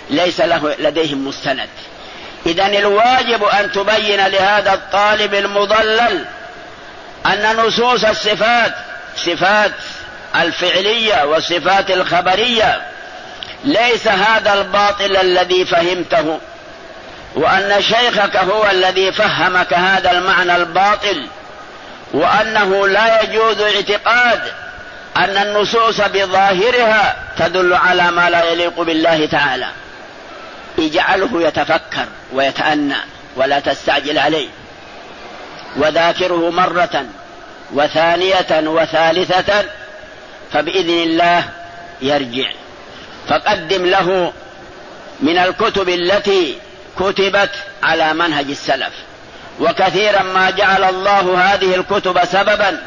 ليس له لديهم مستند. اذا الواجب أن تبين لهذا الطالب المضلل أن نصوص الصفات صفات الفعلية والصفات الخبرية ليس هذا الباطل الذي فهمته وأن شيخك هو الذي فهمك هذا المعنى الباطل وأنه لا يجوز اعتقاد أن النصوص بظاهرها تدل على ما لا يليق بالله تعالى. اجعله يتفكر ويتأنى ولا تستعجل عليه. وذاكره مرة وثانية وثالثة فبإذن الله يرجع. فقدم له من الكتب التي كتبت على منهج السلف. وكثيرا ما جعل الله هذه الكتب سببا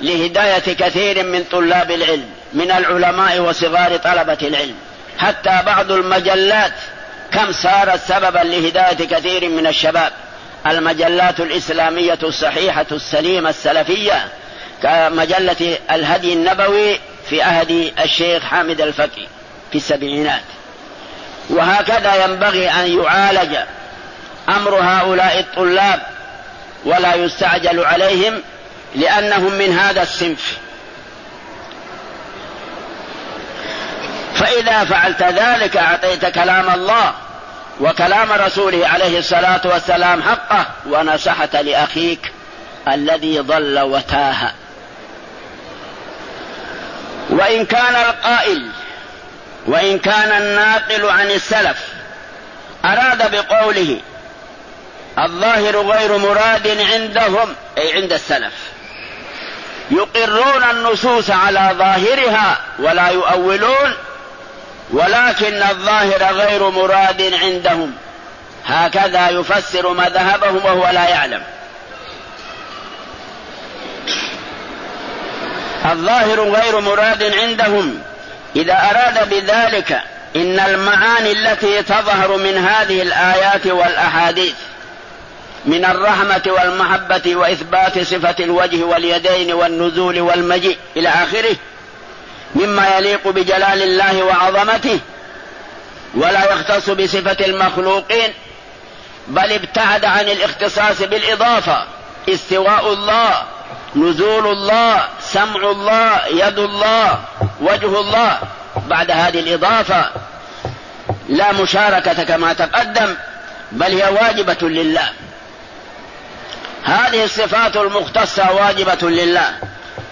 لهداية كثير من طلاب العلم من العلماء وصغار طلبة العلم. حتى بعض المجلات كم صارت سببا لهداية كثير من الشباب؟ المجلات الإسلامية الصحيحة السليمة السلفية كمجلة الهدي النبوي في عهد الشيخ حامد الفقي في السبعينات. وهكذا ينبغي أن يعالج أمر هؤلاء الطلاب ولا يستعجل عليهم لأنهم من هذا الصنف. فإذا فعلت ذلك أعطيت كلام الله وكلام رسوله عليه الصلاة والسلام حقه ونصحت لأخيك الذي ضل وتاه. وإن كان القائل وإن كان الناقل عن السلف أراد بقوله الظاهر غير مراد عندهم أي عند السلف يقرون النصوص على ظاهرها ولا يؤولون ولكن الظاهر غير مراد عندهم. هكذا يفسر مذهبهم وهو لا يعلم. الظاهر غير مراد عندهم. إذا أراد بذلك إن المعاني التي تظهر من هذه الآيات والأحاديث من الرحمة والمحبة وإثبات صفة الوجه واليدين والنزول والمجيء إلى آخره مما يليق بجلال الله وعظمته ولا يختص بصفة المخلوقين بل ابتعد عن الاختصاص بالإضافة استواء الله نزول الله سمع الله يد الله وجه الله. بعد هذه الإضافة لا مشاركة كما تقدم بل هي واجبة لله. هذه الصفات المختصة واجبة لله.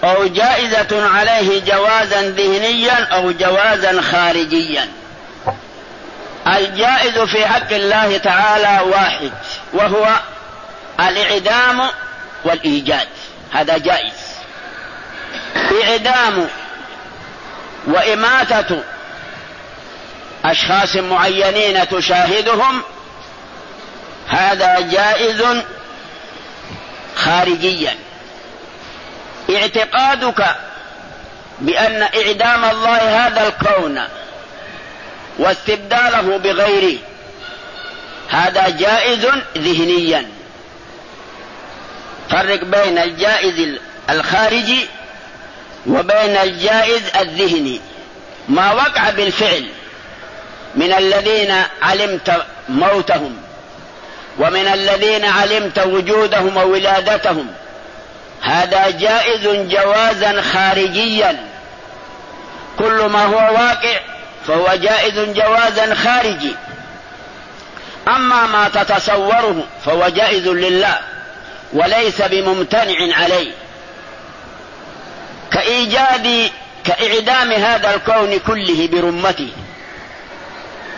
أو جائزة عليه جوازا ذهنيا أو جوازا خارجيا. الجائز في حق الله تعالى واحد وهو الإعدام والإيجاد. هذا جائز. إعدام وإماتة أشخاص معينين تشاهدهم هذا جائز خارجيا. اعتقادك بأن إعدام الله هذا الكون واستبداله بغيره هذا جائز ذهنيا. فرق بين الجائز الخارجي وبين الجائز الذهني. ما وقع بالفعل من الذين علمت موتهم ومن الذين علمت وجودهم وولادتهم هذا جائز جوازا خارجيا. كل ما هو واقع فهو جائز جوازا خارجي. أما ما تتصوره فهو جائز لله وليس بممتنع عليه. كإيجاد كإعدام هذا الكون كله برمته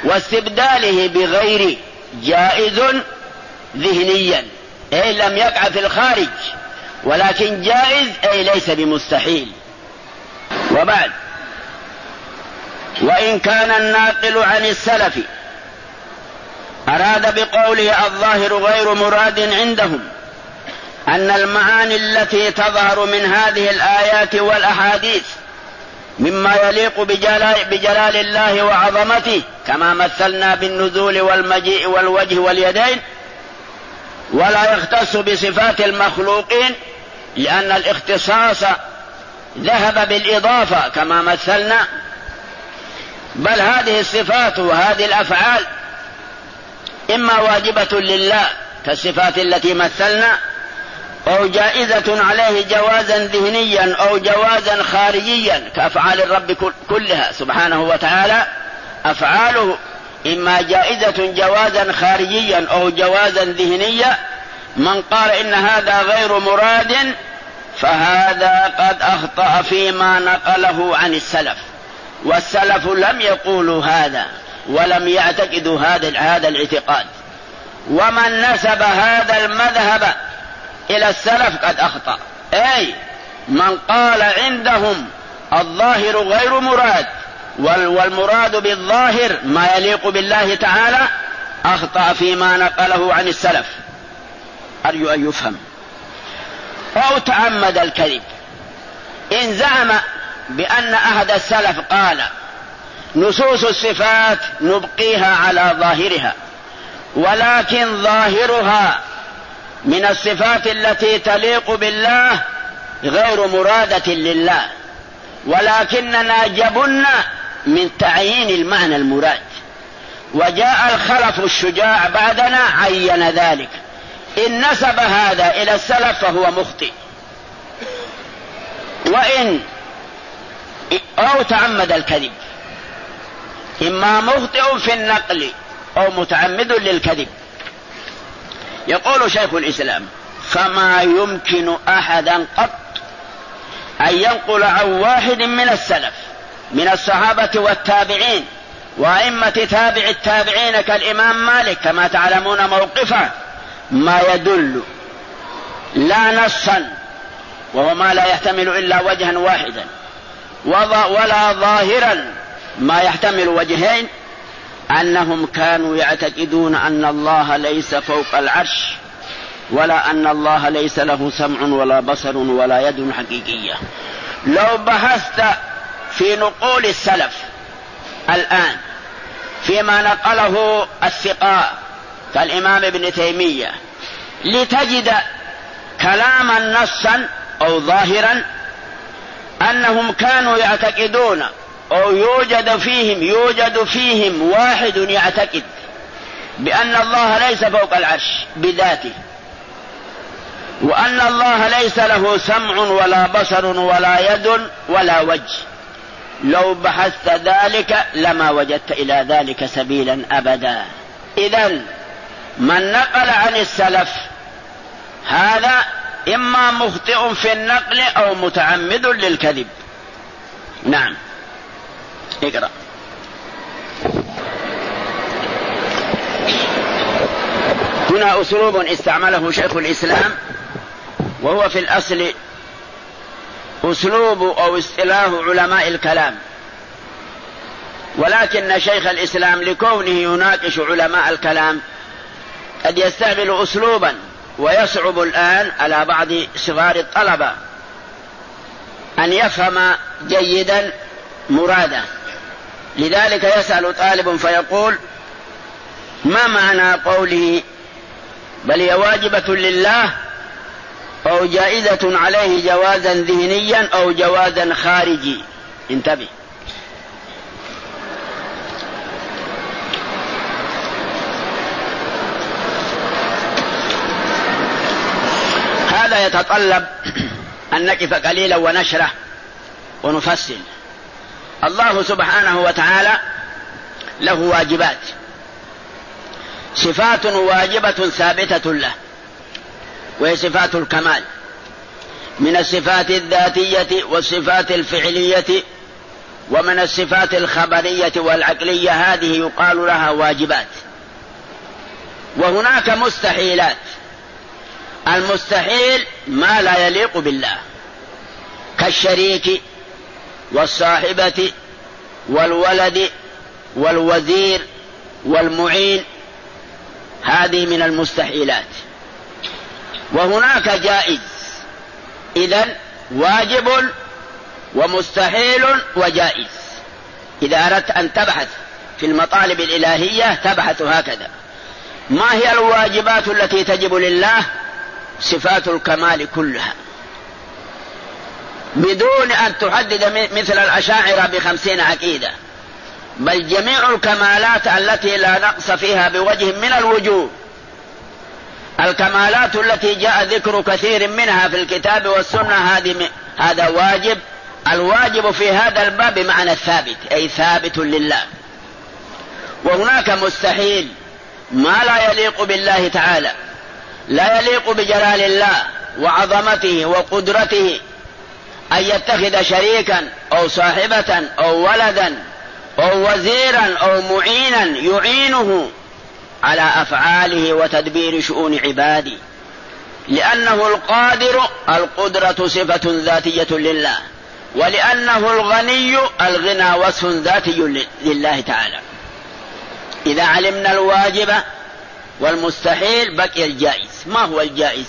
واستبداله بغير جائز ذهنيا. اي لم يقع في الخارج. ولكن جائز أي ليس بمستحيل. وبعد وإن كان الناقل عن السلف أراد بقوله الظاهر غير مراد عندهم أن المعاني التي تظهر من هذه الآيات والأحاديث مما يليق بجلال, بجلال الله وعظمته كما مثلنا بالنزول والمجيء والوجه واليدين ولا يختص بصفات المخلوقين لأن الاختصاص ذهب بالإضافة كما مثلنا. بل هذه الصفات وهذه الأفعال إما واجبة لله كالصفات التي مثلنا أو جائزة عليه جوازا ذهنيا أو جوازا خارجيا كأفعال الرب كلها سبحانه وتعالى. أفعاله إما جائزة جوازا خارجيا أو جوازا ذهنيا. من قال إن هذا غير مراد فهذا قد أخطأ فيما نقله عن السلف والسلف لم يقولوا هذا ولم يعتقدوا هذا هذا الاعتقاد. ومن نسب هذا المذهب إلى السلف قد أخطأ. أي من قال عندهم الظاهر غير مراد والمراد بالظاهر ما يليق بالله تعالى أخطأ فيما نقله عن السلف. أرجو أن يفهم. أو تعمد الكذب. إن زعم بأن أحد السلف قال نصوص الصفات نبقيها على ظاهرها ولكن ظاهرها من الصفات التي تليق بالله غير مرادة لله ولكننا جبنا من تعيين المعنى المراد. وجاء الخلف الشجاع بعدنا عين ذلك. إن نسب هذا إلى السلف فهو مخطئ. وإن أو تعمد الكذب. إما مخطئ في النقل أو متعمد للكذب. يقول شيخ الإسلام فما يمكن أحدا قط أن ينقل عن واحد من السلف من الصحابة والتابعين وأئمة تابع التابعين كالإمام مالك كما تعلمون موقفه ما يدل لا نصا وهو ما لا يحتمل إلا وجها واحدا ولا ظاهرا ما يحتمل وجهين أنهم كانوا يعتقدون أن الله ليس فوق العرش ولا أن الله ليس له سمع ولا بصر ولا يد حقيقية. لو بحثت في نقول السلف الآن فيما نقله الثقاء كالامام ابن تيمية لتجد كلاما نصا أو ظاهرا أنهم كانوا يعتقدون أو يوجد فيهم يوجد فيهم واحد يعتقد بأن الله ليس فوق العرش بذاته وأن الله ليس له سمع ولا بصر ولا يد ولا وجه. لو بحثت ذلك لما وجدت إلى ذلك سبيلا أبدا. اذا من نقل عن السلف هذا إما مخطئ في النقل أو متعمد للكذب. نعم. اقرأ. هنا أسلوب استعمله شيخ الإسلام وهو في الأصل أسلوب أو اصطلاح علماء الكلام. ولكن شيخ الإسلام لكونه يناقش علماء الكلام قد يستعمل أسلوبا ويصعب الآن على بعض صغار الطلبة أن يفهم جيدا مراده. لذلك يسأل طالب فيقول ما معنى قوله بل هي واجبة لله أو جائزة عليه جوازا ذهنيا أو جوازا خارجي؟ انتبه. هذا يتطلب أن نقف قليلا ونشرح ونفصل. الله سبحانه وتعالى له واجبات. صفات واجبة ثابتة له وهي صفات الكمال. من الصفات الذاتية والصفات الفعلية ومن الصفات الخبرية والعقلية هذه يقال لها واجبات. وهناك مستحيلات. المستحيل ما لا يليق بالله. كالشريك والصاحبة والولد والوزير والمعين. هذه من المستحيلات. وهناك جائز. إذا واجب ومستحيل وجائز. إذا أردت أن تبحث في المطالب الإلهية تبحث هكذا. ما هي الواجبات التي تجب لله؟ صفات الكمال كلها. بدون أن تحدد مثل الأشاعرة بخمسين عقيدة. بل جميع الكمالات التي لا نقص فيها بوجه من الوجوه. الكمالات التي جاء ذكر كثير منها في الكتاب والسنة هذه هذا واجب. الواجب في هذا الباب بمعنى الثابت أي ثابت لله. وهناك مستحيل ما لا يليق بالله تعالى. لا يليق بجلال الله وعظمته وقدرته أن يتخذ شريكا أو صاحبة أو ولدا أو وزيرا أو معينا يعينه على أفعاله وتدبير شؤون عباده. لأنه القادر القدرة صفة ذاتية لله ولأنه الغني الغنى وصف ذاتي لله تعالى. إذا علمنا الواجب والمستحيل بقي الجائز. ما هو الجائز؟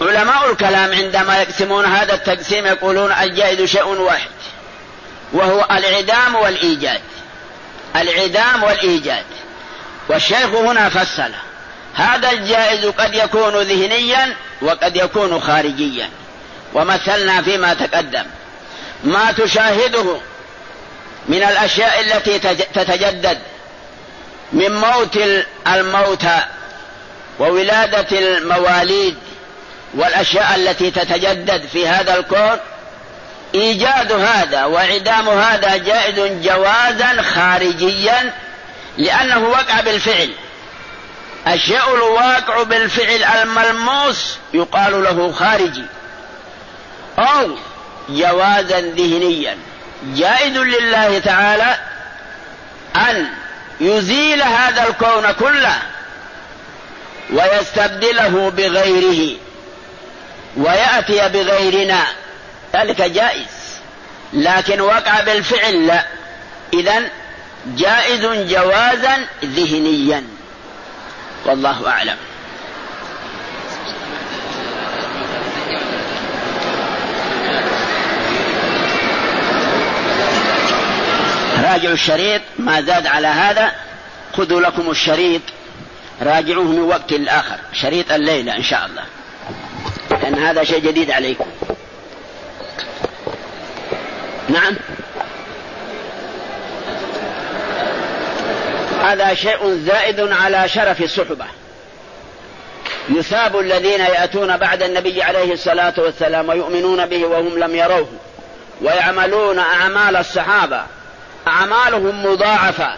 علماء الكلام عندما يقسمون هذا التقسيم يقولون الجائز شيء واحد وهو العدام والإيجاد. العدام والإيجاد. والشيخ هنا فصل هذا الجائز قد يكون ذهنيا وقد يكون خارجيا. ومثلنا فيما تقدم. ما تشاهده من الأشياء التي تتجدد. من موت الموتى وولادة المواليد والأشياء التي تتجدد في هذا الكون إيجاد هذا وعدام هذا جائز جوازا خارجيا لأنه وقع بالفعل. الشيء الواقع بالفعل الملموس يقال له خارجي. أو جوازا ذهنيا. جائز لله تعالى أن يزيل هذا الكون كله ويستبدله بغيره ويأتي بغيرنا. ذلك جائز. لكن وقع بالفعل لا. اذا جائز جوازا ذهنيا. والله أعلم. راجعوا الشريط ما زاد على هذا خذوا لكم الشريط راجعوه من وقت لآخر شريط الليلة إن شاء الله. لأن هذا شيء جديد عليكم. نعم. هذا شيء زائد على شرف الصحبة. يثاب الذين يأتون بعد النبي عليه الصلاة والسلام ويؤمنون به وهم لم يروه ويعملون أعمال الصحابة. أعمالهم مضاعفة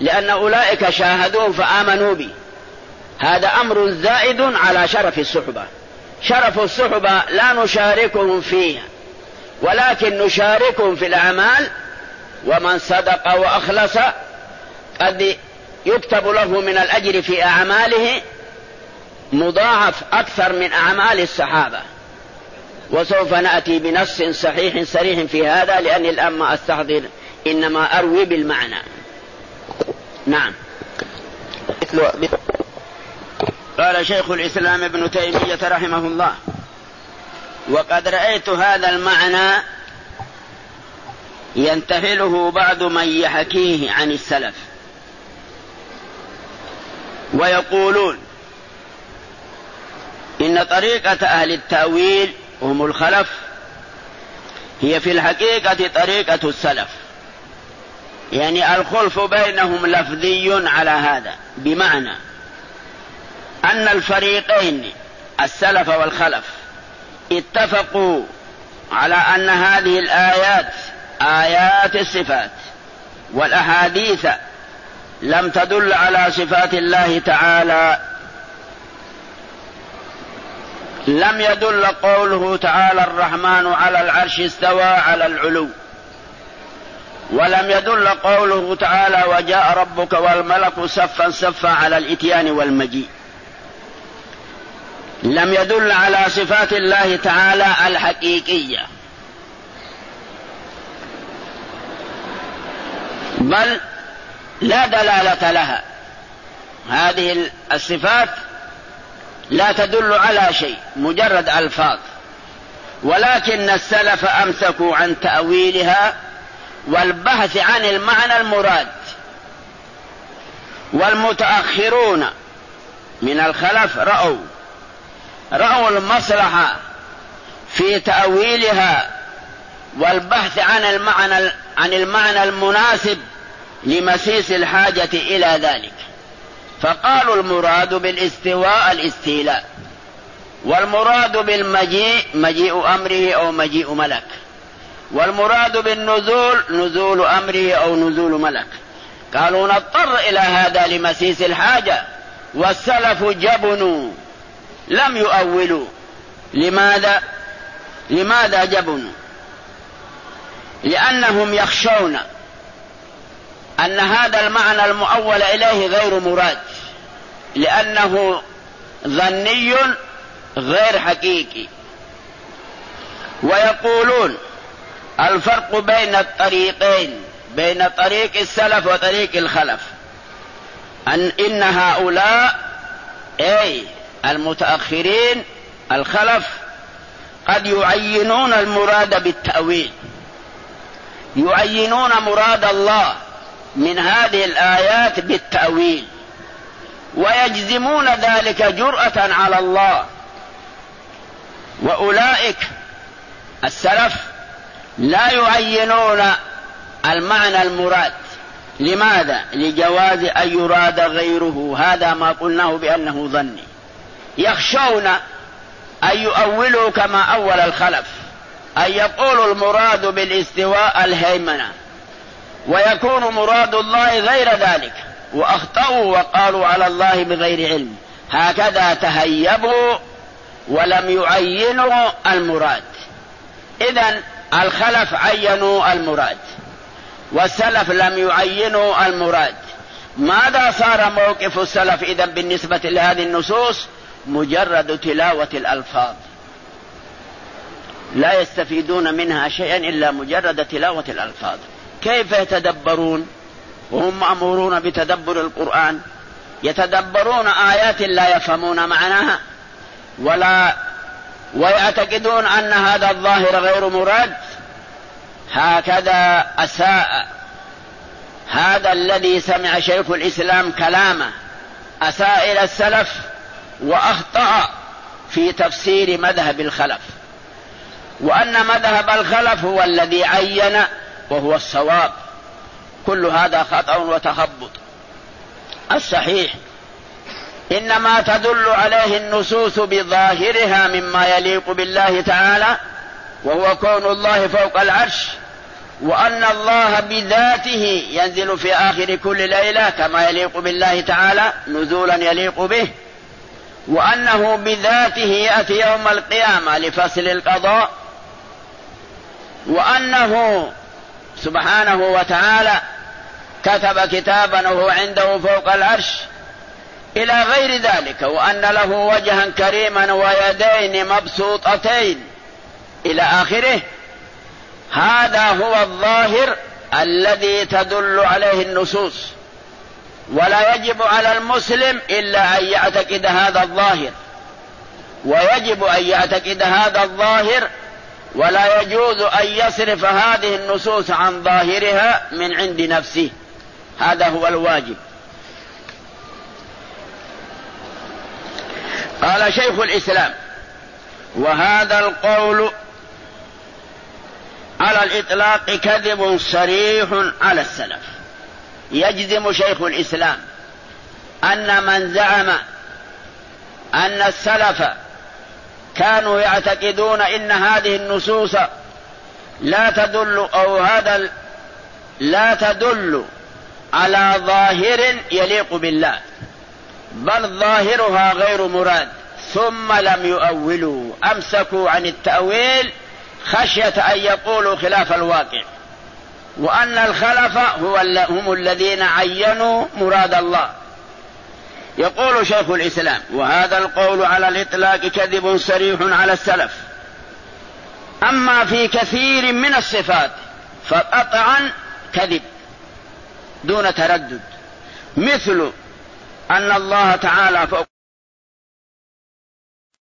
لأن أولئك شاهدوه فآمنوا به هذا أمر زائد على شرف الصحبة. شرف الصحبة لا نشاركهم فيها ولكن نشاركهم في الأعمال ومن صدق وأخلص قد يكتب له من الأجر في أعماله مضاعف أكثر من أعمال الصحابة. وسوف نأتي بنص صحيح صريح في هذا لأني الآن ما أستحضر إنما أروي بالمعنى. نعم. قال شيخ الإسلام ابن تيمية رحمه الله وقد رأيت هذا المعنى ينتهله بعض من يحكيه عن السلف. ويقولون إن طريقة أهل التأويل هم الخلف هي في الحقيقة طريقة السلف. يعني الخلف بينهم لفظي على هذا بمعنى أن الفريقين السلف والخلف اتفقوا على أن هذه الآيات آيات الصفات والأحاديث لم تدل على صفات الله تعالى لم يدل قوله تعالى الرحمن على العرش استوى على العلو. ولم يدل قوله تعالى وجاء ربك والملك صفا صفا على الإتيان والمجيء. لم يدل على صفات الله تعالى الحقيقية. بل لا دلالة لها. هذه الصفات لا تدل على شيء مجرد ألفاظ. ولكن السلف أمسكوا عن تأويلها والبحث عن المعنى المراد والمتأخرون من الخلف رأوا رأوا المصلحة في تأويلها والبحث عن المعنى عن المعنى المناسب لمسيس الحاجة إلى ذلك. فقالوا المراد بالاستواء الاستيلاء والمراد بالمجيء مجيء أمره أو مجيء ملك والمراد بالنزول نزول أمره أو نزول ملك. قالوا نضطر إلى هذا لمسيس الحاجة. والسلف جبنوا. لم يؤولوا. لماذا؟ لماذا جبنوا؟ لأنهم يخشون أن هذا المعنى المؤول إليه غير مراد. لأنه ظني غير حقيقي. ويقولون الفرق بين الطريقين بين طريق السلف وطريق الخلف. أن إن هؤلاء أي المتأخرين الخلف قد يعينون المراد بالتأويل. يعينون مراد الله من هذه الآيات بالتأويل. ويجزمون ذلك جرأة على الله. وأولئك السلف لا يعينون المعنى المراد. لماذا؟ لجواز أن يراد غيره. هذا ما قلناه بأنه ظني. يخشون أن يؤولوا كما أول الخلف. أن يقولوا المراد بالاستواء الهيمنة. ويكون مراد الله غير ذلك. وأخطأوا وقالوا على الله بغير علم. هكذا تهيبوا ولم يعينوا المراد. اذا الخلف عينوا المراد والسلف لم يعينوا المراد. ماذا صار موقف السلف إذا بالنسبة لهذه النصوص؟ مجرد تلاوة الألفاظ. لا يستفيدون منها شيئا إلا مجرد تلاوة الألفاظ. كيف يتدبرون؟ وهم مأمورون بتدبر القرآن. يتدبرون آيات لا يفهمون معناها ولا ويعتقدون أن هذا الظاهر غير مراد. هكذا أساء هذا الذي سمع شيخ الإسلام كلامه. أساء إلى السلف وأخطأ في تفسير مذهب الخلف. وأن مذهب الخلف هو الذي عين وهو الصواب. كل هذا خطأ وتخبط. الصحيح إنما تدل عليه النصوص بظاهرها مما يليق بالله تعالى وهو كون الله فوق العرش وأن الله بذاته ينزل في آخر كل ليلة كما يليق بالله تعالى نزولا يليق به وأنه بذاته يأتي يوم القيامة لفصل القضاء وأنه سبحانه وتعالى كتب كتابا وهو عنده فوق العرش إلى غير ذلك وأن له وجها كريما ويدين مبسوطتين إلى آخره. هذا هو الظاهر الذي تدل عليه النصوص ولا يجب على المسلم إلا أن يعتقد هذا الظاهر. ويجب أن يعتقد هذا الظاهر ولا يجوز أن يصرف هذه النصوص عن ظاهرها من عند نفسه. هذا هو الواجب. قال شيخ الإسلام وهذا القول على الإطلاق كذب صريح على السلف. يجزم شيخ الإسلام أن من زعم أن السلف كانوا يعتقدون إن هذه النصوص لا تدل أو هذا لا تدل على ظاهر يليق بالله. بل ظاهرها غير مراد. ثم لم يؤولوا. أمسكوا عن التأويل خشية أن يقولوا خلاف الواقع. وأن الخلف هو هم الذين عينوا مراد الله. يقول شيخ الإسلام وهذا القول على الإطلاق كذب صريح على السلف. أما في كثير من الصفات فقطعا كذب دون تردد. مثل أن الله تعالى فوق